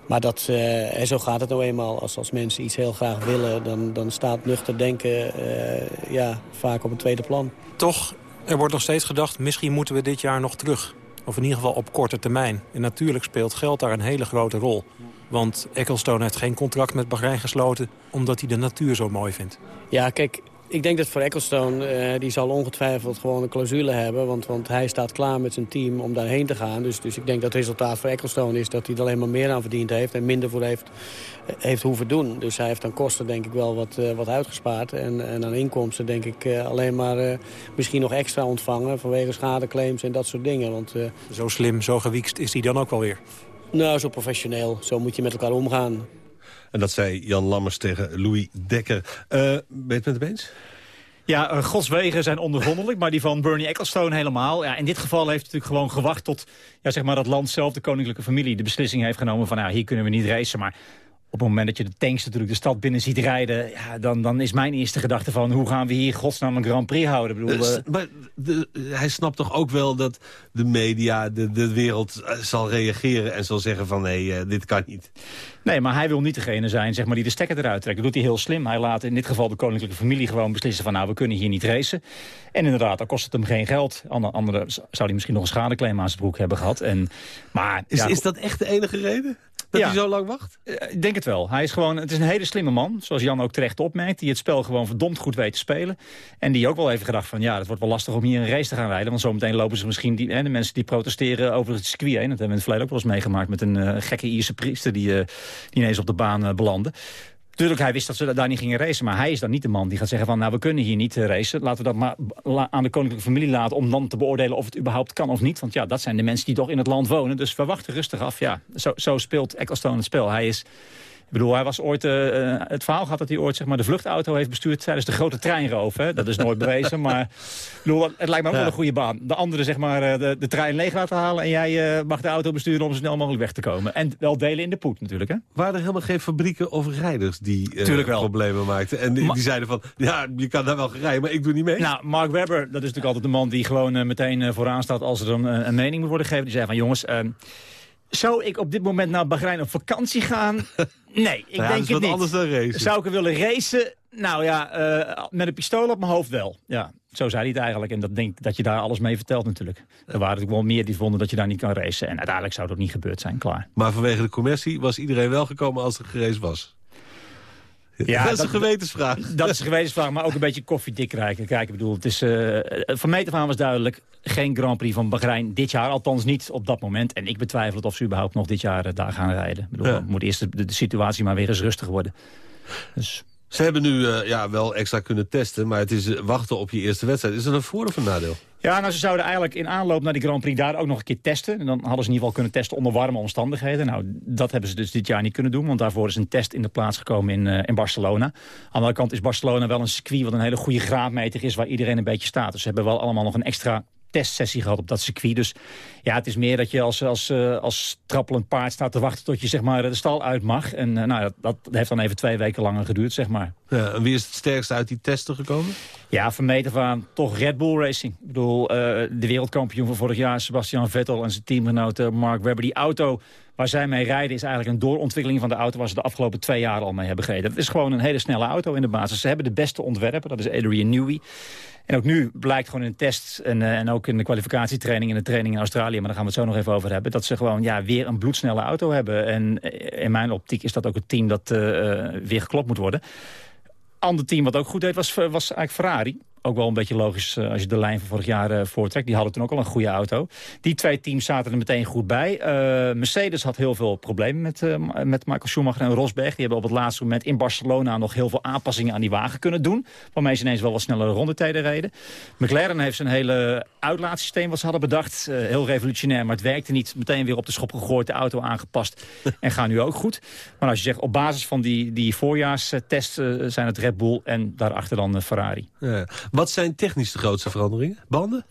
Maar dat, uh, en zo gaat het nou eenmaal. Als, als mensen iets heel graag willen, dan, dan staat nuchter denken uh, ja, vaak op een tweede plan. Toch, er wordt nog steeds gedacht, misschien moeten we dit jaar nog terug. Of in ieder geval op korte termijn. En natuurlijk speelt geld daar een hele grote rol. Want Ecclestone heeft geen contract met Bahrein gesloten... omdat hij de natuur zo mooi vindt. Ja, kijk, ik denk dat voor Ecclestone, uh, die zal ongetwijfeld gewoon een clausule hebben. Want, want hij staat klaar met zijn team om daarheen te gaan. Dus, dus ik denk dat het resultaat voor Ecclestone is dat hij er alleen maar meer aan verdiend heeft. En minder voor heeft, eh, heeft hoeven doen. Dus hij heeft aan kosten denk ik wel wat, uh, wat uitgespaard. En, en aan inkomsten denk ik uh, alleen maar misschien nog extra ontvangen. Vanwege schadeclaims en dat soort dingen. Want, zo slim, zo gewiekst is hij dan ook wel weer? Nou, zo professioneel. Zo moet je met elkaar omgaan. En dat zei Jan Lammers tegen Louis Dekker. Uh, het met hem eens? Ja, uh, Gods wegen zijn ondergrondelijk, maar die van Bernie Ecclestone helemaal. Ja, in dit geval heeft hij natuurlijk gewoon gewacht tot ja, zeg maar dat land zelf, de koninklijke familie, de beslissing heeft genomen van ja, hier kunnen we niet racen. Maar op het moment dat je de tanks natuurlijk de stad binnen ziet rijden... Ja, dan, dan is mijn eerste gedachte van hoe gaan we hier godsnaam een Grand Prix houden. Ik bedoel, uh, maar de, hij snapt toch ook wel dat de media, de, de wereld zal reageren... en zal zeggen van nee, uh, dit kan niet. Nee, maar hij wil niet degene zijn zeg maar, die de stekker eruit trekt. Dat doet hij heel slim. Hij laat in dit geval de koninklijke familie gewoon beslissen van... nou, we kunnen hier niet racen. En inderdaad, dan kost het hem geen geld. Andere, andere zou hij misschien nog een schadeclaim aan zijn broek hebben gehad. En, maar, is, ja, is dat echt de enige reden? Dat ja. hij zo lang wacht? Ik denk het wel. Hij is gewoon, het is een hele slimme man, zoals Jan ook terecht opmerkt... die het spel gewoon verdomd goed weet te spelen. En die ook wel even gedacht van... ja, het wordt wel lastig om hier een race te gaan rijden... want zometeen lopen ze misschien die, hè, de mensen die protesteren over het circuit heen. Dat hebben we in het verleden ook wel eens meegemaakt... met een uh, gekke Ierse priester die, uh, die ineens op de baan uh, belandde. Tuurlijk, hij wist dat ze daar niet gingen racen. Maar hij is dan niet de man die gaat zeggen van... nou, we kunnen hier niet racen. Laten we dat maar aan de koninklijke familie laten... om dan te beoordelen of het überhaupt kan of niet. Want ja, dat zijn de mensen die toch in het land wonen. Dus we wachten rustig af. Ja, zo, zo speelt Ecclestone het spel. Hij is bedoel, hij was ooit, uh, het verhaal gaat dat hij ooit zeg maar, de vluchtauto heeft bestuurd tijdens de grote treinroof. Hè? Dat is nooit bewezen, [laughs] maar bedoel, het lijkt me ook wel een goede baan. De andere zeg maar, uh, de, de, trein leeg laten halen en jij uh, mag de auto besturen om zo snel mogelijk weg te komen. En wel delen in de poet natuurlijk. Hè? Waren er helemaal geen fabrieken of rijders die problemen maakten? En die, die, zeiden van, ja, je kan daar wel rijden, maar ik doe niet mee. Nou, Mark Webber, dat is natuurlijk altijd de man die gewoon meteen vooraan staat als er een, een, mening moet worden gegeven. Die zei van, jongens... Zou ik op dit moment naar Bahrein op vakantie gaan? [laughs] Nee, ik denk het niet. anders dan racen. Zou ik er willen racen? Nou ja, uh, met een pistool op mijn hoofd wel. Ja, zo zei hij het eigenlijk. En dat denk dat je daar alles mee vertelt natuurlijk. Er waren natuurlijk wel meer die vonden dat je daar niet kan racen. En uiteindelijk zou dat niet gebeurd zijn, klaar. Maar vanwege de commercie was iedereen wel gekomen als er gereisd was? Ja, dat is een gewetensvraag. Dat is een gewetensvraag, maar ook een beetje koffiedik Kijk, ik bedoel, het is, uh, van meet af aan was duidelijk... geen Grand Prix van Bahrein dit jaar, althans niet op dat moment. En ik betwijfel het of ze überhaupt nog dit jaar uh, daar gaan rijden. Ik bedoel, ja. moet eerst de, de, situatie maar weer eens rustig worden. Dus... Ze hebben nu uh, ja, wel extra kunnen testen, maar het is wachten op je eerste wedstrijd. Is dat een voor- of een nadeel? Ja, nou, ze zouden eigenlijk in aanloop naar die Grand Prix daar ook nog een keer testen. En dan hadden ze in ieder geval kunnen testen onder warme omstandigheden. Nou, dat hebben ze dus dit jaar niet kunnen doen, want daarvoor is een test in de plaats gekomen in, uh, in Barcelona. Aan de andere kant is Barcelona wel een circuit wat een hele goede graadmeter is, waar iedereen een beetje staat. Dus ze hebben wel allemaal nog een extra testsessie gehad op dat circuit. Dus ja, het is meer dat je als, als, uh, als trappelend paard staat te wachten... tot je zeg maar, de stal uit mag. En uh, nou, dat, dat, heeft dan even twee weken langer geduurd, zeg maar. Ja, en wie is het sterkste uit die testen gekomen? Ja, vermeten van toch Red Bull Racing. Ik bedoel, uh, de wereldkampioen van vorig jaar, Sebastian Vettel... en zijn teamgenoot Mark Webber. Die auto waar zij mee rijden is eigenlijk een doorontwikkeling van de auto... waar ze de afgelopen twee jaar al mee hebben gereden. Het is gewoon een hele snelle auto in de basis. Ze hebben de beste ontwerper, dat is Adrian Newey. En ook nu blijkt gewoon in de test en, uh, en ook in de kwalificatietraining... en de training in Australië, maar daar gaan we het zo nog even over hebben... dat ze gewoon ja, weer een bloedsnelle auto hebben. En in mijn optiek is dat ook het team dat uh, weer geklopt moet worden. Ander team wat ook goed deed was, was eigenlijk Ferrari ook wel een beetje logisch uh, als je de lijn van vorig jaar uh, voortrekt. Die hadden toen ook al een goede auto. Die twee teams zaten er meteen goed bij. Uh, Mercedes had heel veel problemen met, met Michael Schumacher en Rosberg. Die hebben op het laatste moment in Barcelona nog heel veel aanpassingen aan die wagen kunnen doen. Waarmee ze ineens wel wat snellere rondetijden reden. McLaren heeft zijn hele uitlaatsysteem wat ze hadden bedacht. heel revolutionair, maar het werkte niet. Meteen weer op de schop gegooid, de auto aangepast. [laughs] en gaan nu ook goed. Maar als je zegt, op basis van die, die voorjaarstest zijn het Red Bull en daarachter dan Ferrari. Ja. Wat zijn technisch de grootste veranderingen? Banden?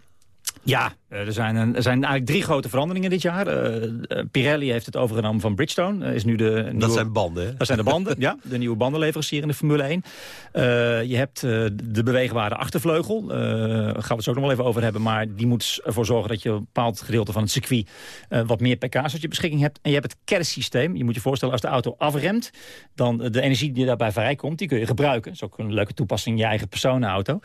Ja, eh, er zijn, een, er zijn eigenlijk drie grote veranderingen dit jaar. Uh, Pirelli heeft het overgenomen van Bridgestone. Uh, is nu de nieuwe, dat zijn banden, hè? Dat zijn de banden, ja. De nieuwe bandenleverancier in de Formule 1. je hebt de beweegbare achtervleugel. Daar gaan we het zo nog wel even over hebben. Maar die moet ervoor zorgen dat je een bepaald gedeelte van het circuit... wat meer pk's tot je beschikking hebt. En je hebt het kersysteem. Je moet je voorstellen, als de auto afremt... dan de energie die daarbij vrijkomt, die kun je gebruiken. Dat is ook een leuke toepassing in je eigen personenauto.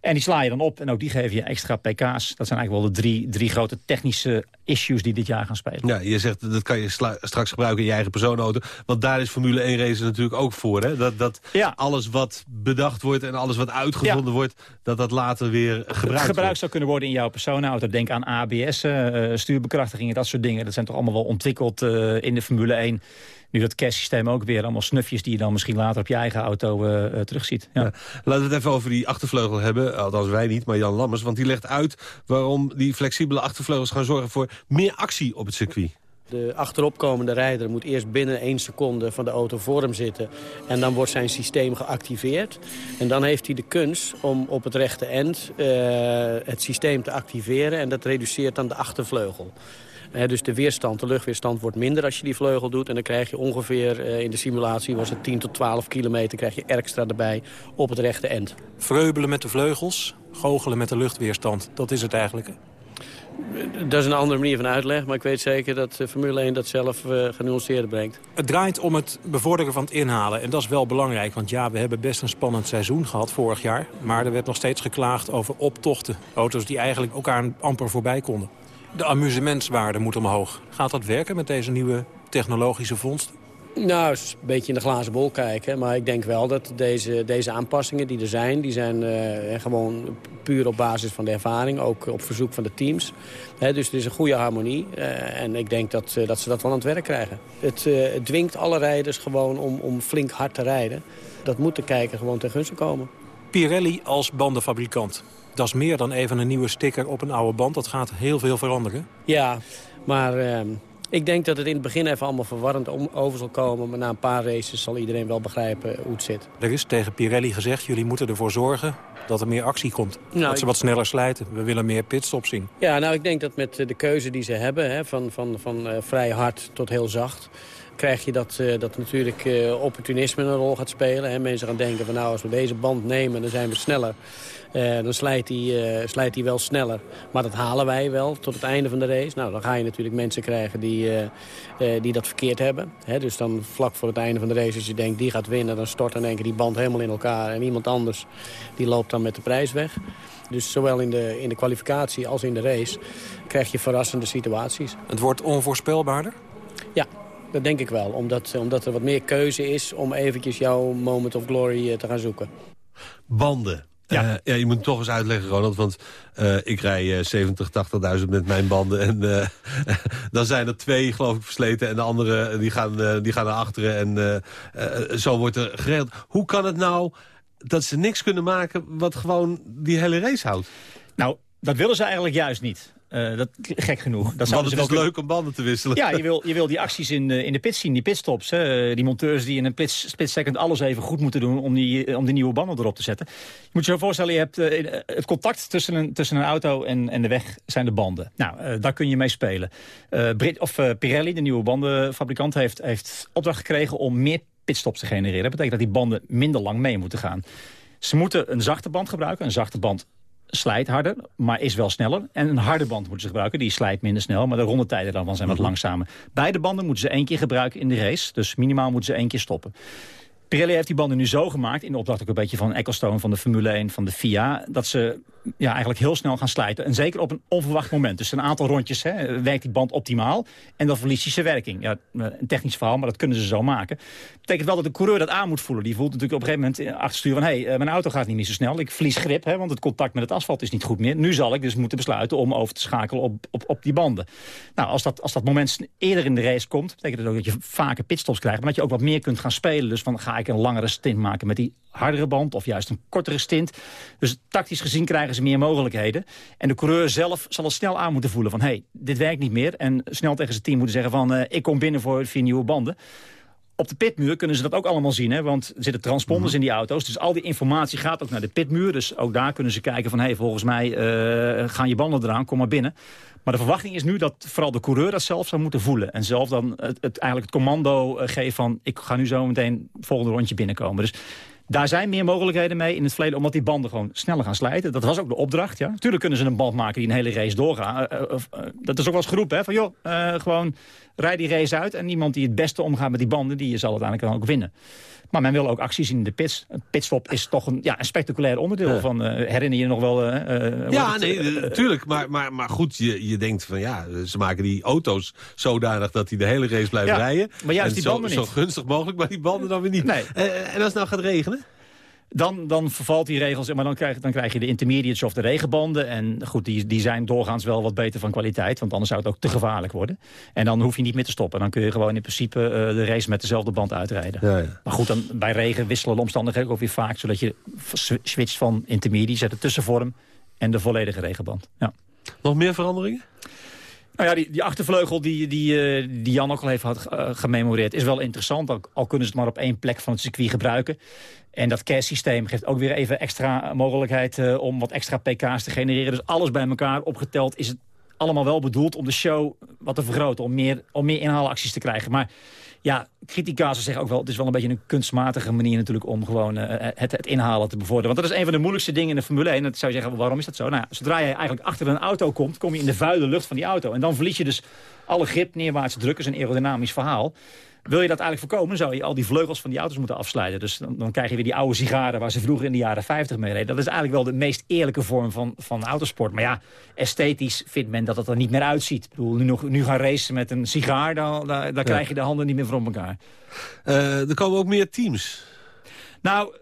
En die sla je dan op en ook die geven je extra pk's. Dat zijn eigenlijk wel de drie, drie grote technische issues die dit jaar gaan spelen. Ja, je zegt dat kan je straks gebruiken in je eigen persoonauto. Want daar is Formule 1 race natuurlijk ook voor. Hè? Dat, dat ja. alles wat bedacht wordt en alles wat uitgevonden wordt... dat dat later weer gebruikt Gebruikt zou kunnen worden in jouw personenauto. Denk aan ABS, uh, eh, stuurbekrachtigingen, dat soort dingen. Dat zijn toch allemaal wel ontwikkeld uh, in de Formule 1... Nu dat cash-systeem ook weer allemaal snufjes... die je dan misschien later op je eigen auto uh, terugziet. Ja. laten we het even over die achtervleugel hebben. Althans wij niet, maar Jan Lammers. Want die legt uit waarom die flexibele achtervleugels gaan zorgen... voor meer actie op het circuit. De achteropkomende rijder moet eerst binnen één seconde van de auto voor hem zitten. En dan wordt zijn systeem geactiveerd. En dan heeft hij de kunst om op het rechte eind uh, het systeem te activeren. En dat reduceert dan de achtervleugel dus de weerstand, de luchtweerstand wordt minder als je die vleugel doet. En dan krijg je ongeveer, uh, in de simulatie was het 10 tot 12 kilometer... krijg je extra erbij op het rechte end. Vreubelen met de vleugels, goochelen met de luchtweerstand. Dat is het eigenlijk. Dat is een andere manier van uitleg, maar ik weet zeker dat Formule 1 dat zelf uh, genuanceerder brengt. Het draait om het bevorderen van het inhalen en dat is wel belangrijk. Want ja, we hebben best een spannend seizoen gehad vorig jaar. Maar er werd nog steeds geklaagd over optochten. Auto's die eigenlijk elkaar amper voorbij konden. De amusementswaarde moet omhoog. Gaat dat werken met deze nieuwe technologische vondst? Nou, een beetje in de glazen bol kijken. Maar ik denk wel dat deze, deze aanpassingen die er zijn... die zijn uh, gewoon puur op basis van de ervaring. Ook op verzoek van de teams. dus het is een goede harmonie. Uh, en ik denk dat, uh, dat ze dat wel aan het werk krijgen. Het, het dwingt alle rijders gewoon om, om flink hard te rijden. Dat moet de kijker gewoon ten gunste komen. Pirelli als bandenfabrikant. Dat is meer dan even een nieuwe sticker op een oude band. Dat gaat heel veel veranderen. Ja, maar ehm, ik denk dat het in het begin even allemaal verwarrend over zal komen. Maar na een paar races zal iedereen wel begrijpen hoe het zit. Er is tegen Pirelli gezegd, jullie moeten ervoor zorgen dat er meer actie komt. Nou, dat ze wat sneller slijten. We willen meer pitstops zien. Ja, nou ik denk dat met de keuze die ze hebben, hè, van, van, van uh, vrij hard tot heel zacht krijg je dat, uh, dat natuurlijk uh, opportunisme een rol gaat spelen. Hè. Mensen gaan denken van nou als we deze band nemen dan zijn we sneller. Uh, dan slijt hij, slijt hij wel sneller. Maar dat halen wij wel tot het einde van de race. Nou, dan ga je natuurlijk mensen krijgen die, die dat verkeerd hebben. Hè. Dus dan vlak voor het einde van de race als je denkt die gaat winnen... dan stort dan denk ik die band helemaal in elkaar. En iemand anders die loopt dan met de prijs weg. Dus zowel in de, in de kwalificatie als in de race krijg je verrassende situaties. Het wordt onvoorspelbaarder? Ja, dat denk ik wel. Omdat, omdat er wat meer keuze is om eventjes jouw moment of glory eh, te gaan zoeken. Banden. Ja. Uh, ja, je moet het toch eens uitleggen, Ronald. Want uh, ik rij uh, 70, 80.000 met mijn banden. En uh, [laughs] dan zijn er twee, geloof ik, versleten. En de andere die gaan, die gaan naar achteren. En zo wordt er geregeld. Hoe kan het nou dat ze niks kunnen maken... wat gewoon die hele race houdt? Nou, dat willen ze eigenlijk juist niet. Uh, dat, gek genoeg. Dat Want het is leuk om banden te wisselen. Ja, je wil, je wil die acties in, in de pit zien, die pitstops. Hè. Die monteurs die in een split second alles even goed moeten doen... om die, om die nieuwe banden erop te zetten. Je moet je zo voorstellen, je hebt uh, het contact tussen een, tussen een auto en, en de weg zijn de banden. Nou, uh, daar kun je mee spelen. Brit, of, Pirelli, de nieuwe bandenfabrikant, heeft, heeft opdracht gekregen om meer pitstops te genereren. Dat betekent dat die banden minder lang mee moeten gaan. Ze moeten een zachte band gebruiken. Een zachte band slijt harder, maar is wel sneller. En een harde band moeten ze gebruiken. Die slijt minder snel, maar de rondetijden dan zijn wat mhm. langzamer. Beide banden moeten ze één keer gebruiken in de race. Dus minimaal moeten ze één keer stoppen. Pirelli heeft die banden nu zo gemaakt, in de opdracht ook een beetje van Ecclestone, van de Formule 1, van de FIA, dat ze ja, eigenlijk heel snel gaan slijten. En zeker op een onverwacht moment. Dus een aantal rondjes hè, werkt die band optimaal. En dan verliest hij zijn werking. Ja, een technisch verhaal, maar dat kunnen ze zo maken. Betekent wel dat de coureur dat aan moet voelen. Die voelt natuurlijk op een gegeven moment achterstuur van... hé, hey, mijn auto gaat niet meer zo snel. Ik verlies grip, hè, want het contact met het asfalt is niet goed meer. Nu zal ik dus moeten besluiten om over te schakelen op, op, op die banden. Nou, als dat, als dat moment eerder in de race komt... betekent dat ook dat je vaker pitstops krijgt. Maar dat je ook wat meer kunt gaan spelen. Dus van, ga ik een langere stint maken met die hardere band... of juist een kortere stint. Dus tactisch gezien krijgen ze meer mogelijkheden. En de coureur zelf zal het snel aan moeten voelen van... hé, hey, dit werkt niet meer. En snel tegen zijn team moeten zeggen van... Uh, ik kom binnen voor vier nieuwe banden. Op de pitmuur kunnen ze dat ook allemaal zien. Hè? Want er zitten transponders mhm. in die auto's. Dus al die informatie gaat ook naar de pitmuur. Dus ook daar kunnen ze kijken van... hé, hey, volgens mij uh, gaan je banden eraan, kom maar binnen. Maar de verwachting is nu dat vooral de coureur dat zelf zou moeten voelen. En zelf dan het, het eigenlijk het commando uh, geven van... ik ga nu zo meteen het volgende rondje binnenkomen. Dus daar zijn meer mogelijkheden mee in het verleden... omdat die banden gewoon sneller gaan slijten. Dat was ook de opdracht. Ja. Natuurlijk kunnen ze een band maken die een hele race doorgaat. Uh, uh, dat is ook wel eens geroepen. Hè, van joh, gewoon rijd die race uit. En iemand die het beste omgaat met die banden... die zal uiteindelijk dan ook winnen. Maar men wil ook acties in de pits. Een pitstop is toch een, ja, een spectaculair onderdeel van... Uh, herinner je nog wel... Uh, ja, nee, natuurlijk. Maar, maar, maar goed, je, je denkt van ja, ze maken die auto's zodanig... dat die de hele race blijven rijden. Maar juist die banden zo, niet. Zo gunstig mogelijk, maar die banden dan weer niet. Nee. en als het nou gaat regenen? Dan, dan vervalt die regels, maar dan krijg, dan krijg je de intermediates of de regenbanden. En goed, die, die zijn doorgaans wel wat beter van kwaliteit. Want anders zou het ook te gevaarlijk worden. En dan hoef je niet meer te stoppen. Dan kun je gewoon in principe uh, de race met dezelfde band uitrijden. Ja, ja. Maar goed, dan, bij regen wisselen de omstandigheden ook weer vaak. Zodat je switcht van intermediate, de tussenvorm en de volledige regenband. Ja. Nog meer veranderingen? Nou ja, die, die achtervleugel die, die, eh, die Jan ook al heeft had, uh, gememoreerd... is wel interessant, al, kunnen ze het maar op één plek van het circuit gebruiken. En dat CAS-systeem geeft ook weer even extra mogelijkheid... Uh, om wat extra pk's te genereren. Dus alles bij elkaar opgeteld is het allemaal wel bedoeld... om de show wat te vergroten, om meer, om meer inhaalacties te krijgen. Maar ja, critica's zeggen ook wel... het is wel een beetje een kunstmatige manier natuurlijk... om gewoon uh, het, het, inhalen te bevorderen. Want dat is een van de moeilijkste dingen in de Formule 1. En dan zou je zeggen, waarom is dat zo? Nou, zodra je eigenlijk achter een auto komt... kom je in de vuile lucht van die auto. En dan verlies je dus alle grip, neerwaartse druk is een aerodynamisch verhaal. Wil je dat eigenlijk voorkomen, zou je al die vleugels van die auto's moeten afsluiten. Dus dan, dan krijg je weer die oude sigaren waar ze vroeger in de jaren 50 mee reden. Dat is eigenlijk wel de meest eerlijke vorm van, van autosport. Maar ja, esthetisch vindt men dat het er niet meer uitziet. Ik bedoel, nu, nog, nu gaan racen met een sigaar, dan, dan, dan krijg je de handen niet meer voor elkaar. Uh, er komen ook meer teams. Nou,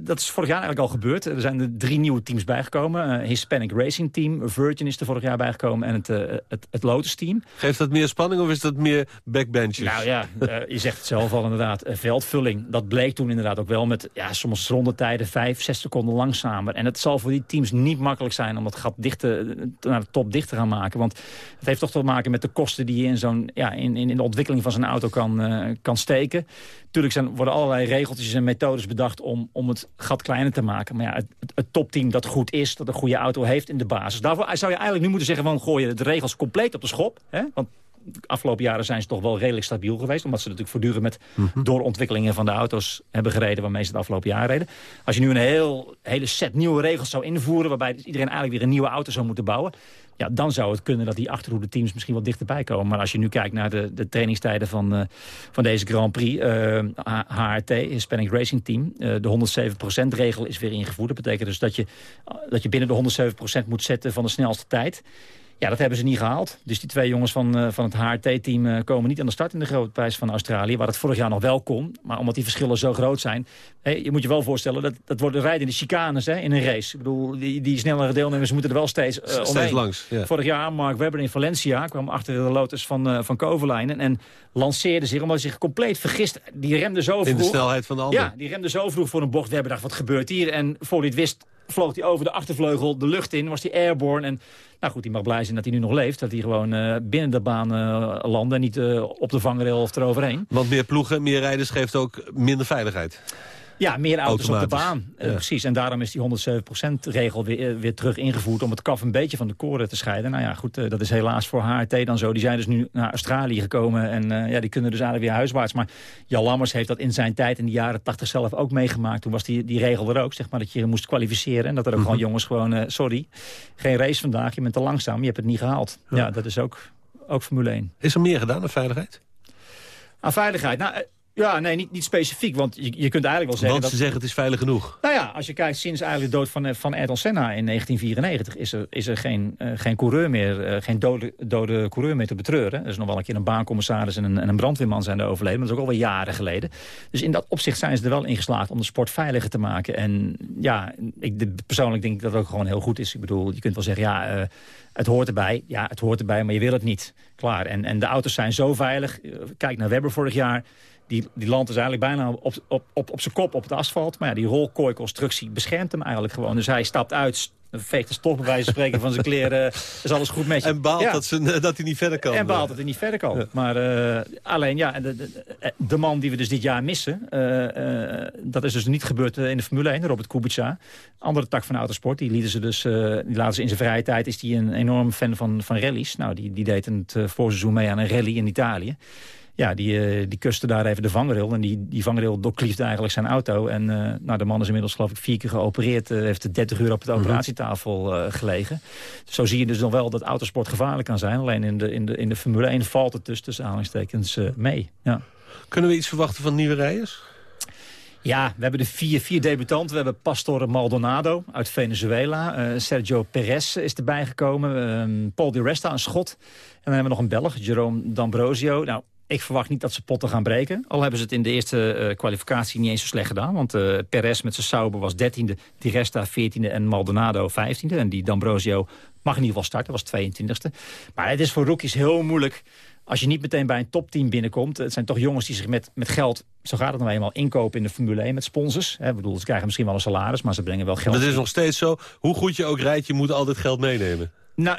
dat is vorig jaar eigenlijk al gebeurd. Er zijn er drie nieuwe teams bijgekomen. Uh, Hispanic Racing Team, Virgin is er vorig jaar bijgekomen... en het, uh, het, het Lotus Team. Geeft dat meer spanning of is dat meer backbenches? Nou ja, uh, je zegt het zelf al inderdaad. veldvulling, dat bleek toen inderdaad ook wel met ja, soms rondetijden... vijf, zes seconden langzamer. En het zal voor die teams niet makkelijk zijn... om dat gat dichter, naar de top dicht te gaan maken. Want het heeft toch te maken met de kosten... die je in, zo'n ja, in, in, in de ontwikkeling van zo'n auto kan, kan steken. Tuurlijk zijn, worden allerlei regeltjes en methodes bedacht... om, om het gat kleiner te maken. Maar ja, het, het, topteam dat goed is, dat een goede auto heeft in de basis. Daarvoor zou je eigenlijk nu moeten zeggen... van gooi je de regels compleet op de schop. Hè? Want de afgelopen jaren zijn ze toch wel redelijk stabiel geweest. Omdat ze natuurlijk voortdurend met mm doorontwikkelingen van de auto's hebben gereden... waarmee ze het afgelopen jaar reden. Als je nu een heel, hele set nieuwe regels zou invoeren... waarbij iedereen eigenlijk weer een nieuwe auto zou moeten bouwen... Ja, dan zou het kunnen dat die achterhoede teams misschien wat dichterbij komen. Maar als je nu kijkt naar de, de trainingstijden van, uh, van deze Grand Prix... Uh, HRT, Hispanic Racing Team, uh, de 107%-regel is weer ingevoerd. Dat betekent dus dat je, dat je binnen de 107% moet zetten van de snelste tijd... Ja, dat hebben ze niet gehaald. Dus die twee jongens van, uh, van het HRT-team uh, komen niet aan de start in de grote prijs van Australië. Waar het vorig jaar nog wel kon. Maar omdat die verschillen zo groot zijn. Hey, je moet je wel voorstellen, dat, dat worden rijden in de chicanes hè, in een race. Ik bedoel, die, die snellere deelnemers moeten er wel steeds uh, Steeds langs, ja. Vorig jaar Mark Webber in Valencia kwam achter de Lotus van, van Kovalainen. En lanceerde zich, omdat hij zich compleet vergist. Die remde zo vroeg. In de snelheid van de ander. Ja, die remde zo vroeg voor een bocht. Webber dacht, wat gebeurt hier? En voor het wist vloog hij over de achtervleugel de lucht in. Was hij airborne. En nou goed, hij mag blij zijn dat hij nu nog leeft. Dat hij gewoon uh, binnen de baan uh, landt en niet uh, op de vangrail of eroverheen. Want meer ploegen, meer rijders geeft ook minder veiligheid. Ja, meer auto's op de baan. Ja. Uh, precies. En daarom is die 107%-regel weer, weer terug ingevoerd... om het kaf een beetje van de koren te scheiden. Nou ja, goed, uh, dat is helaas voor HRT dan zo. Die zijn dus nu naar Australië gekomen. En uh, ja, die kunnen dus eigenlijk weer huiswaarts. Maar Jan Lammers heeft dat in zijn tijd in de jaren 80 zelf ook meegemaakt. Toen was die, die regel er ook, zeg maar, dat je moest kwalificeren. En dat er ook mm -hmm. gewoon jongens gewoon... sorry, geen race vandaag, je bent te langzaam, je hebt het niet gehaald. Ja, ja dat is ook, ook Formule 1. Is er meer gedaan aan veiligheid? Aan veiligheid? Nou... Ja, nee, niet, niet specifiek, want je, je kunt eigenlijk wel zeggen... Want ze dat, zeggen het is veilig genoeg. Nou ja, als je kijkt sinds eigenlijk de dood van, van Ayrton Senna in 1994... is er, is er geen, uh, geen coureur meer, uh, geen dode, dode coureur meer te betreuren. Er is nog wel een keer een baancommissaris en een, en een brandweerman zijn er overleden. Maar dat is ook alweer jaren geleden. Dus in dat opzicht zijn ze er wel in geslaagd om de sport veiliger te maken. En ja, ik persoonlijk denk ik dat het ook gewoon heel goed is. Ik bedoel, je kunt wel zeggen, ja... Uh, het hoort erbij. Ja, het hoort erbij, maar je wil het niet. Klaar. En, en de auto's zijn zo veilig. Kijk naar Webber vorig jaar. Die, die landt dus eigenlijk bijna op, op, op, op zijn kop op het asfalt. Maar ja, die rolkooiconstructie beschermt hem eigenlijk gewoon. Dus hij stapt uit, veegt de stof bij wijze van spreken van zijn kleren. [laughs] Is alles goed met je. En baalt ja. dat, ze, [laughs] dat hij niet verder kan. En baalt dat hij niet verder kan. Ja. Maar uh, alleen, ja, de, de, de, man die we dus dit jaar missen... Uh, uh, dat is dus niet gebeurd in de Formule 1, Robert Kubica. Andere tak van autosport. Die, lieten ze dus, die laten ze in zijn vrije tijd... is hij een enorm fan van, van rallies. Nou, die, die deed in het voorseizoen mee aan een rally in Italië ja, die, uh, die kuste daar even de vangrail. En die, die vangrail doorkliefde eigenlijk zijn auto. En uh, nou, de man is inmiddels geloof ik vier keer geopereerd. Uh, heeft 30 uur op de operatietafel gelegen. Zo zie je dus nog wel dat autosport gevaarlijk kan zijn. Alleen in de, in de, in de Formule 1 valt het dus tussen aanhalingstekens mee. Ja. Kunnen we iets verwachten van nieuwe rijders? Ja, we hebben de vier, vier debutanten. We hebben Pastor Maldonado uit Venezuela. Uh, Sergio Perez is erbij gekomen. Uh, Paul Di Resta, een schot. En dan hebben we nog een Belg, Jerome D'Ambrosio. Nou, ik verwacht niet dat ze potten gaan breken. Al hebben ze het in de eerste uh, kwalificatie niet eens zo slecht gedaan. Want uh, Perez met zijn Sauber was 13e, Di Resta 14e en Maldonado 15e. En die D'Ambrosio mag in ieder geval starten, was 22e. Maar het is voor rookies heel moeilijk als je niet meteen bij een topteam binnenkomt. Het zijn toch jongens die zich met, met geld, zo gaat het nou eenmaal, inkopen in de Formule 1 met sponsors. Hè, bedoel, ze krijgen misschien wel een salaris, maar ze brengen wel geld. Dat is nog steeds zo. Hoe goed je ook rijdt, je moet altijd geld meenemen. Nou,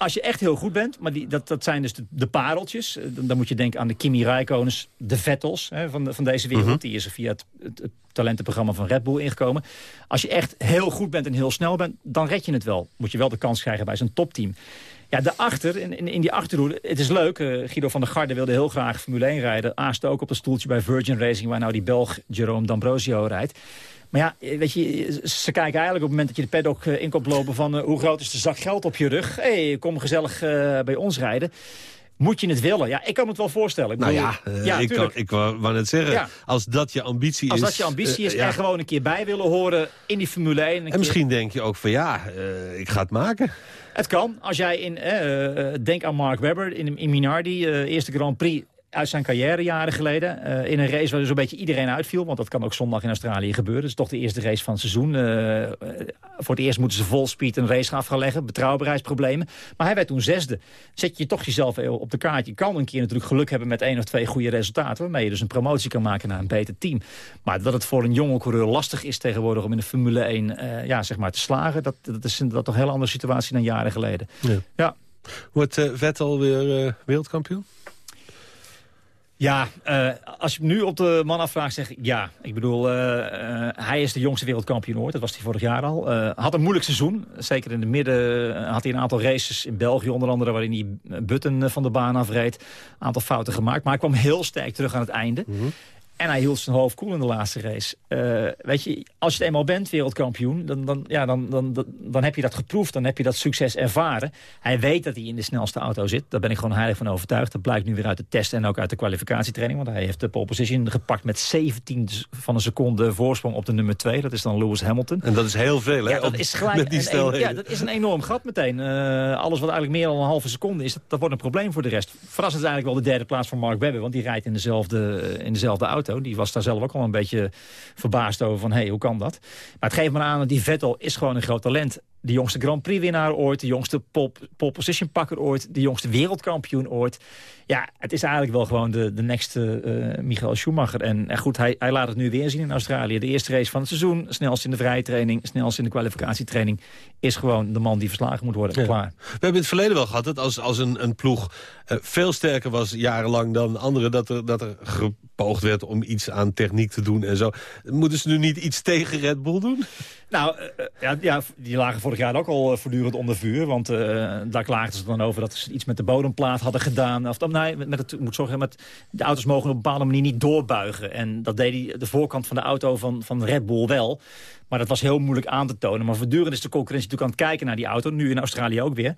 als je echt heel goed bent, maar die, dat, dat zijn dus de, de pareltjes. Dan, dan, moet je denken aan de Kimi Räikkönens, de Vettels hè, van, de, van deze wereld. -hmm. Die is er via het, het, het, talentenprogramma van Red Bull ingekomen. Als je echt heel goed bent en heel snel bent, dan red je het wel. Moet je wel de kans krijgen bij zo'n topteam. Ja, daarachter, in, in, in die achterhoede, het is leuk. Uh, Guido van der Garde wilde heel graag Formule 1 rijden. Aaste ook op het stoeltje bij Virgin Racing... waar nou die Belg Jerome D'Ambrosio rijdt. Maar ja, weet je, ze kijken eigenlijk op het moment dat je de paddock in komt lopen... van uh, hoe groot is de zak geld op je rug? Hé, hey, kom gezellig uh, bij ons rijden. Moet je het willen? Ja, ik kan me het wel voorstellen. Ik nou bedoel, ja, uh, ik, kan, ik wou net zeggen, Ja. als dat je ambitie Als is... dat je ambitie is eh, ja. en gewoon een keer bij willen horen in die Formule 1. een En keer- misschien denk je ook van ja, eh, ik ga het maken. Het kan. Als jij in, eh, eh, denk aan Mark Webber in, in Minardi, eh, eerste Grand Prix uit zijn carrière jaren geleden. eh, in een race waar zo'n beetje iedereen uitviel. Want dat kan ook zondag in Australië gebeuren. Het is toch de eerste race van het seizoen. Eh, eh, voor het eerst moeten ze vol speed een race af gaan leggen. Betrouwbaarheidsproblemen. Maar hij werd toen zesde. Zet je toch jezelf op de kaart. Je kan een keer natuurlijk geluk hebben met één of twee goede resultaten. Waarmee je dus een promotie kan maken naar een beter team. Maar dat het voor een jonge coureur lastig is tegenwoordig om in de Formule 1 eh, ja, zeg maar te slagen. Dat, dat is een dat toch een hele andere situatie dan jaren geleden. Ja. Ja. Wordt Vettel weer wereldkampioen? Ja, eh, als je nu op de man afvraagt, zeg ik ja. Ik bedoel, eh, eh, hij is de jongste wereldkampioen ooit. Dat was hij vorig jaar al. Had een moeilijk seizoen. Zeker in de midden had hij een aantal races in België onder andere... waarin hij Button eh, van de baan afreed. Een aantal fouten gemaakt. Maar hij kwam heel sterk terug aan het einde. En hij hield zijn hoofd koel in de laatste race. Eh, weet je, als je het eenmaal bent, wereldkampioen... Dan, dan, ja, dan, dan, dan, dan heb je dat geproefd, dan heb je dat succes ervaren. Hij weet dat hij in de snelste auto zit. Daar ben ik gewoon heilig van overtuigd. Dat blijkt nu weer uit de test en ook uit de kwalificatietraining. Want hij heeft de pole position gepakt met 17 van een seconde voorsprong op de nummer 2. Dat is dan Lewis Hamilton. En dat is heel veel, hè? Ja, dat is gelijk met die een, ja, dat is een enorm gat meteen. Eh, alles wat eigenlijk meer dan een halve seconde is, dat, dat wordt een probleem voor de rest. Verrassend is eigenlijk wel de derde plaats van Mark Webber, want die rijdt in dezelfde, in dezelfde auto. Die was daar zelf ook al een beetje verbaasd over van, hé, hey, hoe kan dat? Maar het geeft me aan dat die Vettel is gewoon een groot talent. De jongste Grand Prix winnaar ooit, de jongste pole, pole position pakker ooit, de jongste wereldkampioen ooit. Ja, het is eigenlijk wel gewoon de, de next eh, Michael Schumacher. En, en goed, hij, hij laat het nu weer zien in Australië. De eerste race van het seizoen, snelst in de vrije training, snelst in de kwalificatietraining, is gewoon de man die verslagen moet worden. Ja. Klaar. We hebben in het verleden wel gehad dat als, als een, een ploeg eh, veel sterker was jarenlang dan anderen... Dat er, dat er gepoogd werd om iets aan techniek te doen en zo. Moeten ze nu niet iets tegen Red Bull doen? Nou, eh, eh, ja, ja, die lagen vorig jaar ook al eh, voortdurend onder vuur. Want daar klaagden ze dan over dat ze iets met de bodemplaat hadden gedaan. Of, dan, nee, met, het, moet zorgen, met, de auto's mogen op bepaalde manier niet doorbuigen. En dat deed die, de voorkant van de auto van, van Red Bull wel. Maar dat was heel moeilijk aan te tonen. Maar voortdurend is de concurrentie natuurlijk aan het kijken naar die auto. Nu in Australië ook weer.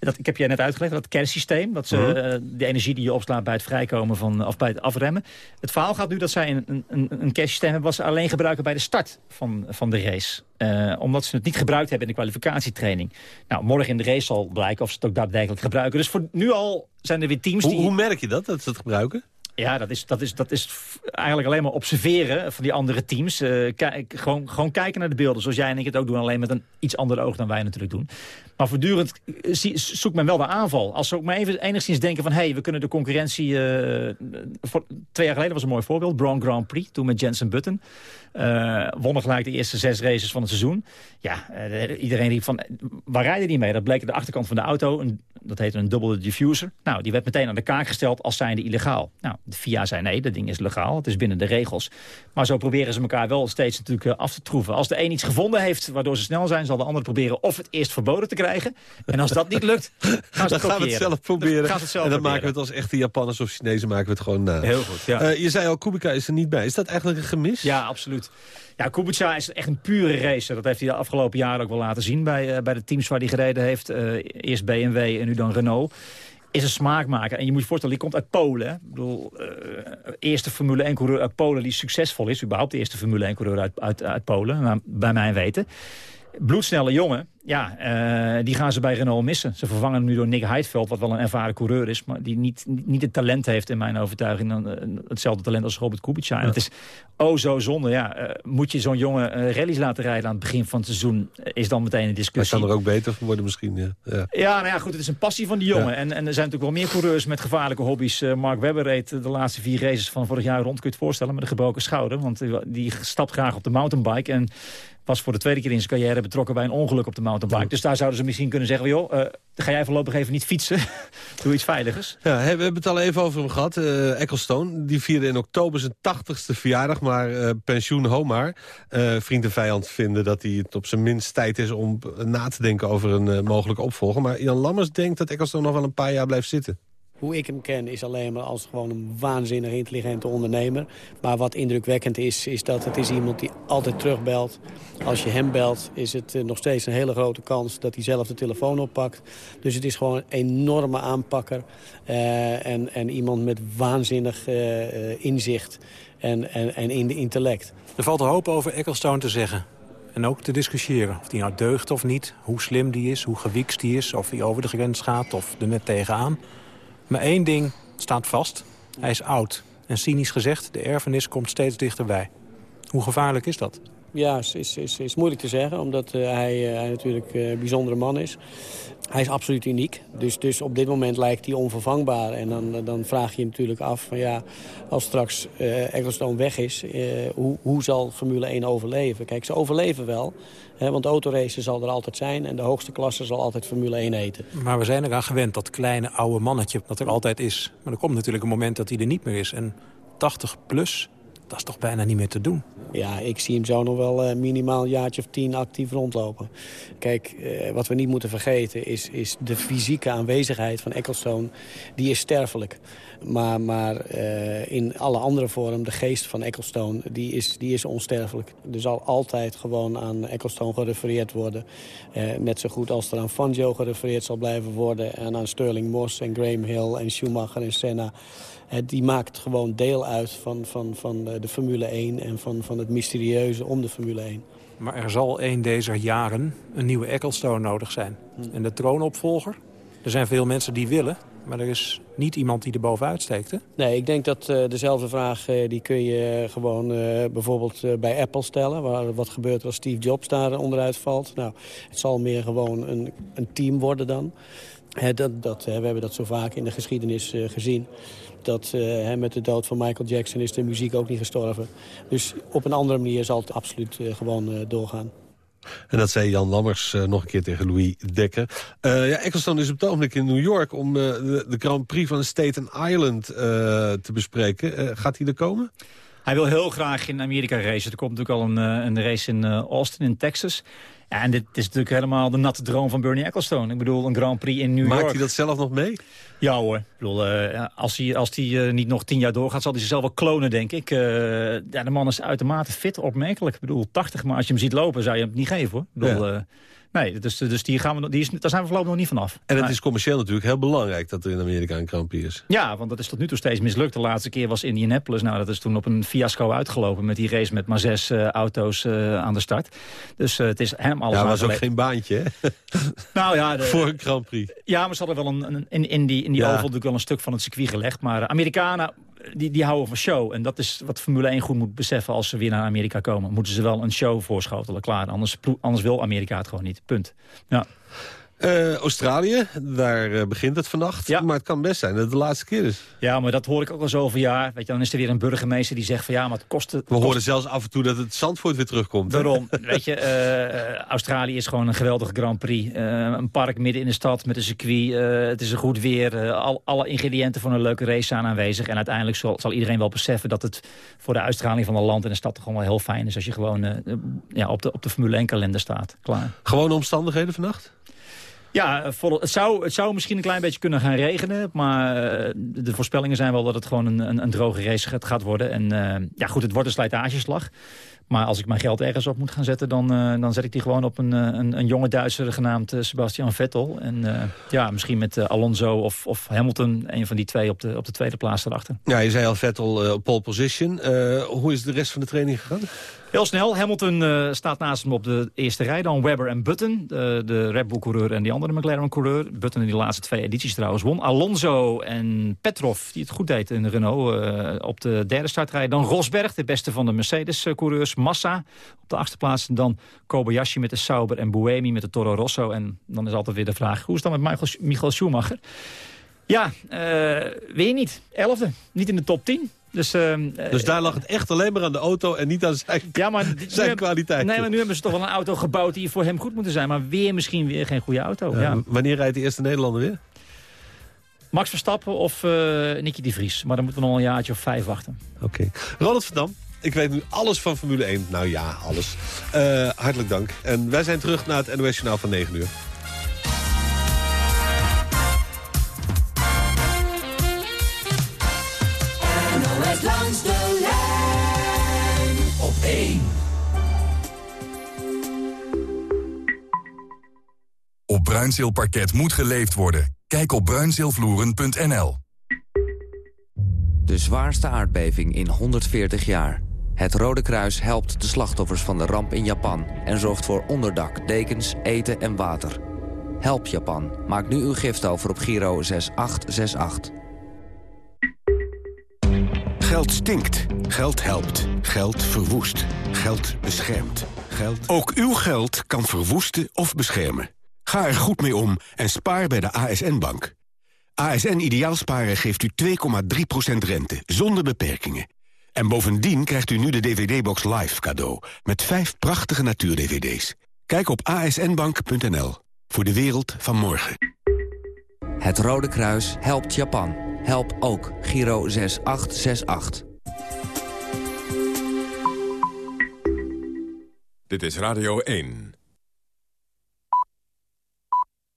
Dat, ik heb jij net uitgelegd, dat kersysteem. Dat ze, Mhm. eh, de energie die je opslaat bij het vrijkomen van, of bij het afremmen. Het verhaal gaat nu dat zij een, een, een, hebben... wat ze alleen gebruiken bij de start van, van de race. Eh, omdat ze het niet gebruikt hebben in de kwalificatietraining. Nou, morgen in de race zal blijken of ze het ook daadwerkelijk gebruiken. Dus voor nu al zijn er weer teams Hoe, die... hoe merk je dat, dat ze het gebruiken? Ja, dat is, dat, is, dat is eigenlijk alleen maar observeren van die andere teams. Kijk, gewoon, gewoon kijken naar de beelden, zoals jij en ik het ook doen. Alleen met een iets ander oog dan wij natuurlijk doen. Maar voortdurend eh, zoekt men wel de aanval. Als ze ook maar even enigszins denken van... hé, hey, we kunnen de concurrentie... eh, voor, twee jaar geleden was een mooi voorbeeld. Brown Grand Prix, toen met Jensen Button. Eh wonnen gelijk de eerste zes races van het seizoen. Ja, iedereen riep van, waar rijden die mee? Dat bleek de achterkant van de auto, een, dat heette een dubbele diffuser. Nou, die werd meteen aan de kaak gesteld als zijnde illegaal. Nou, de FIA zei nee, dat ding is legaal, het is binnen de regels. Maar zo proberen ze elkaar wel steeds natuurlijk af te troeven. Als de een iets gevonden heeft waardoor ze snel zijn, zal de ander proberen of het eerst verboden te krijgen. En als dat niet lukt, gaan ze Dan het gaan we het zelf proberen. Dan het zelf en dan proberen. maken we het als echte Japanners of Chinezen maken we het gewoon na. Heel goed, ja. Eh, je zei al, Kubica is er niet bij. Is dat eigenlijk een gemis? Ja, absoluut. Ja, Kubica is echt een pure racer. Dat heeft hij de afgelopen jaren ook wel laten zien bij, eh, bij de teams waar hij gereden heeft. Eh, eerst BMW en nu dan Renault. Is een smaakmaker. En je moet je voorstellen, die komt uit Polen. hè. Ik bedoel, eh, eerste Formule 1-coureur uit Polen die succesvol is. Überhaupt de eerste Formule 1-coureur uit, uit, uit Polen, bij mijn weten. Bloedsnelle jongen, ja, eh, die gaan ze bij Renault missen. Ze vervangen hem nu door Nick Heidveld, wat wel een ervaren coureur is... maar die niet, niet, het talent heeft, in mijn overtuiging... Dan, eh, hetzelfde talent als Robert Kubica. En het is oh zo zonde, ja. eh, moet je zo'n jongen rallies laten rijden aan het begin van het seizoen... is dan meteen een Dat discussie. kan er ook beter van worden misschien. Ja. Ja. Ja, nou ja, goed, het is een passie van die jongen. Ja. En, en er zijn natuurlijk wel meer coureurs met gevaarlijke hobby's. Mark Webber reed de laatste vier races van vorig jaar rond. Kun je het voorstellen, met een gebroken schouder. Want die stapt graag op de mountainbike. En was voor de tweede keer in zijn carrière betrokken bij een ongeluk op de mountainbike. Dus daar zouden ze misschien kunnen zeggen, joh, eh, ga jij voorlopig even niet fietsen. [laughs] Doe iets veiligers. Ja, we hebben het al even over hem gehad. eh Ecclestone, die vierde in oktober zijn tachtigste verjaardag. Maar eh, pensioen ho maar. Eh, vriend en vijand vinden dat hij het op zijn minst tijd is... om na te denken over een mogelijke opvolger. Maar Jan Lammers denkt dat Ecclestone nog wel een paar jaar blijft zitten. Hoe ik hem ken is alleen maar als gewoon een waanzinnig intelligente ondernemer. Maar wat indrukwekkend is, is dat het is iemand die altijd terugbelt. Als je hem belt, is het nog steeds een hele grote kans dat hij zelf de telefoon oppakt. Dus het is gewoon een enorme aanpakker. en, en iemand met waanzinnig inzicht en, en, en in de intellect. Er valt een hoop over Ecclestone te zeggen. En ook te discussiëren of die nou deugt of niet. Hoe slim die is, hoe gewiekst die is. Of hij over de grens gaat of er net tegenaan. Maar één ding staat vast. Hij is oud. En cynisch gezegd, de erfenis komt steeds dichterbij. Hoe gevaarlijk is dat? Ja, is, is, is, is moeilijk te zeggen, omdat uh, hij, uh, hij, natuurlijk uh, een bijzondere man is. Hij is absoluut uniek, dus, dus op dit moment lijkt hij onvervangbaar. En dan, dan vraag je je natuurlijk af, van ja, als straks uh, Ecclestone weg is... hoe, hoe zal Formule 1 overleven? Kijk, ze overleven wel, hè, want autoracen zal er altijd zijn... en de hoogste klasse zal altijd Formule 1 heten. Maar we zijn eraan gewend, dat kleine oude mannetje, dat er altijd is. Maar er komt natuurlijk een moment dat hij er niet meer is. En 80 plus dat is toch bijna niet meer te doen? Ja, ik zie hem zo nog wel uh, minimaal een jaartje of tien actief rondlopen. Kijk, uh, wat we niet moeten vergeten is, is de fysieke aanwezigheid van Ecclestone. Die is sterfelijk. Maar, maar uh, in alle andere vormen, de geest van Ecclestone, die is, die is onsterfelijk. Er zal altijd gewoon aan Ecclestone gerefereerd worden. net zo goed als er aan Fangio gerefereerd zal blijven worden. En aan Sterling Moss en Graham Hill en Schumacher en Senna die maakt gewoon deel uit van, van, van de Formule 1 en van, van het mysterieuze om de Formule 1. Maar er zal een deze jaren een nieuwe Ecclestone nodig zijn. Hm. En de troonopvolger? Er zijn veel mensen die willen, maar er is niet iemand die er bovenuit steekt, hè? Nee, ik denk dat uh, dezelfde vraag uh, die kun je gewoon uh, bijvoorbeeld bij Apple stellen. Waar, wat gebeurt er als Steve Jobs daar onderuit valt? Nou, het zal meer gewoon een, een team worden dan. dat, dat, we hebben dat zo vaak in de geschiedenis gezien dat uh, met de dood van Michael Jackson is de muziek ook niet gestorven. Dus op een andere manier zal het absoluut uh, gewoon uh, doorgaan. En dat zei Jan Lammers nog een keer tegen Louis Dekker. ja, Ecclestone is op het ogenblik in New York... om de, de, Grand Prix van Staten Island te bespreken. gaat hij er komen? Hij wil heel graag in Amerika racen. Er komt natuurlijk al een, een race in Austin in Texas. Ja, en dit is natuurlijk helemaal de natte droom van Bernie Ecclestone. Ik bedoel, een Grand Prix in New York. Maakt hij dat zelf nog mee? Ja hoor. Ik bedoel, uh, als hij, als hij uh, niet nog tien jaar doorgaat, zal hij zichzelf wel klonen, denk ik. Uh, ja, de man is uitermate fit, opmerkelijk. Ik bedoel, 80, maar als je hem ziet lopen, zou je hem niet geven, hoor. Ik bedoel, ja. Nee, dus, dus die gaan we, die is, daar zijn we voorlopig nog niet vanaf. En het is commercieel natuurlijk heel belangrijk dat er in Amerika een Grand Prix is. Ja, want dat is tot nu toe steeds mislukt. De laatste keer was Indianapolis. Nou, dat is toen op een fiasco uitgelopen met die race met maar zes uh, auto's uh, aan de start. Dus uh, het is hem alles Ja, was ook geen baantje, hè? [laughs] nou ja. De, Voor een Grand Prix. Ja, maar ze hadden wel een, een in, in die, in die ja. oval natuurlijk wel een stuk van het circuit gelegd. Maar Amerikanen die, die houden van show. En dat is wat Formule 1 goed moet beseffen als ze weer naar Amerika komen. Moeten ze wel een show voorschotelen, klaar. Anders, anders wil Amerika het gewoon niet. Punt. Ja. Uh, Australië, daar uh, begint het vannacht. Ja. Maar het kan best zijn dat het de laatste keer is. Ja, maar dat hoor ik ook al zoveel jaar. Weet je, dan is er weer een burgemeester die zegt van ja, maar het kost... Het We kost... horen zelfs af en toe dat het Zandvoort weer terugkomt. Daarom, weet je, uh, Australië is gewoon een geweldige Grand Prix. een park midden in de stad met een circuit. het is een goed weer. Al, alle ingrediënten voor een leuke race zijn aanwezig. En uiteindelijk zal, zal, iedereen wel beseffen dat het voor de uitstraling van een land en de stad toch gewoon wel heel fijn is. Als je gewoon ja, op, de, op de Formule 1 kalender staat. Klaar. Gewone omstandigheden vannacht? Ja, het zou, het zou misschien een klein beetje kunnen gaan regenen. Maar de voorspellingen zijn wel dat het gewoon een, een, een droge race gaat worden. En uh, ja, goed, het wordt een slijtageslag. Maar als ik mijn geld ergens op moet gaan zetten... dan, uh, dan zet ik die gewoon op een, een, een jonge Duitser genaamd Sebastian Vettel. En ja, misschien met Alonso of, of Hamilton. Een van die twee op de, op de tweede plaats erachter. Ja, je zei al Vettel op pole position. hoe is de rest van de training gegaan? Heel snel. Hamilton uh, staat naast hem op de eerste rij. Dan Webber en Button, de, de Red Bull-coureur en die andere McLaren-coureur. Button in die laatste twee edities trouwens won. Alonso en Petrov, die het goed deed in Renault, uh, op de derde startrij. Dan Rosberg, de beste van de Mercedes-coureurs. Massa op de achtste plaats. Dan Kobayashi met de Sauber en Buemi met de Toro Rosso. En dan is altijd weer de vraag, hoe is het dan met Michael, Michael Schumacher? Ja, uh, weer niet. Elfde. Niet in de top 10. Dus, uh, dus daar lag het echt alleen maar aan de auto en niet aan zijn, ja, maar [laughs] zijn kwaliteit. Nee, maar nu hebben ze toch wel een auto gebouwd die voor hem goed moeten zijn. Maar weer misschien weer geen goede auto. Ja, ja. Wanneer rijdt de eerste Nederlander weer? Max Verstappen of uh, Nicky de Vries. Maar dan moeten we nog een jaartje of vijf wachten. Oké. Okay. Ronald Verdam, ik weet nu alles van Formule 1. Nou ja, alles. Uh, hartelijk dank. En wij zijn terug naar het NOS Journaal van 9 uur. Bruinzeelparket moet geleefd worden. Kijk op bruinzeelvloeren.nl. De zwaarste aardbeving in 140 jaar. Het Rode Kruis helpt de slachtoffers van de ramp in Japan... en zorgt voor onderdak, dekens, eten en water. Help Japan. Maak nu uw gift over op Giro 6868. Geld stinkt. Geld helpt. Geld verwoest. Geld beschermt. Geld... Ook uw geld kan verwoesten of beschermen. Ga er goed mee om en spaar bij de ASN-bank. ASN Ideaalsparen geeft u 2,3% rente, zonder beperkingen. En bovendien krijgt u nu de DVD-box Live cadeau... met vijf prachtige natuur-DVD's. Kijk op asnbank.nl voor de wereld van morgen. Het Rode Kruis helpt Japan. Help ook Giro 6868. Dit is Radio 1.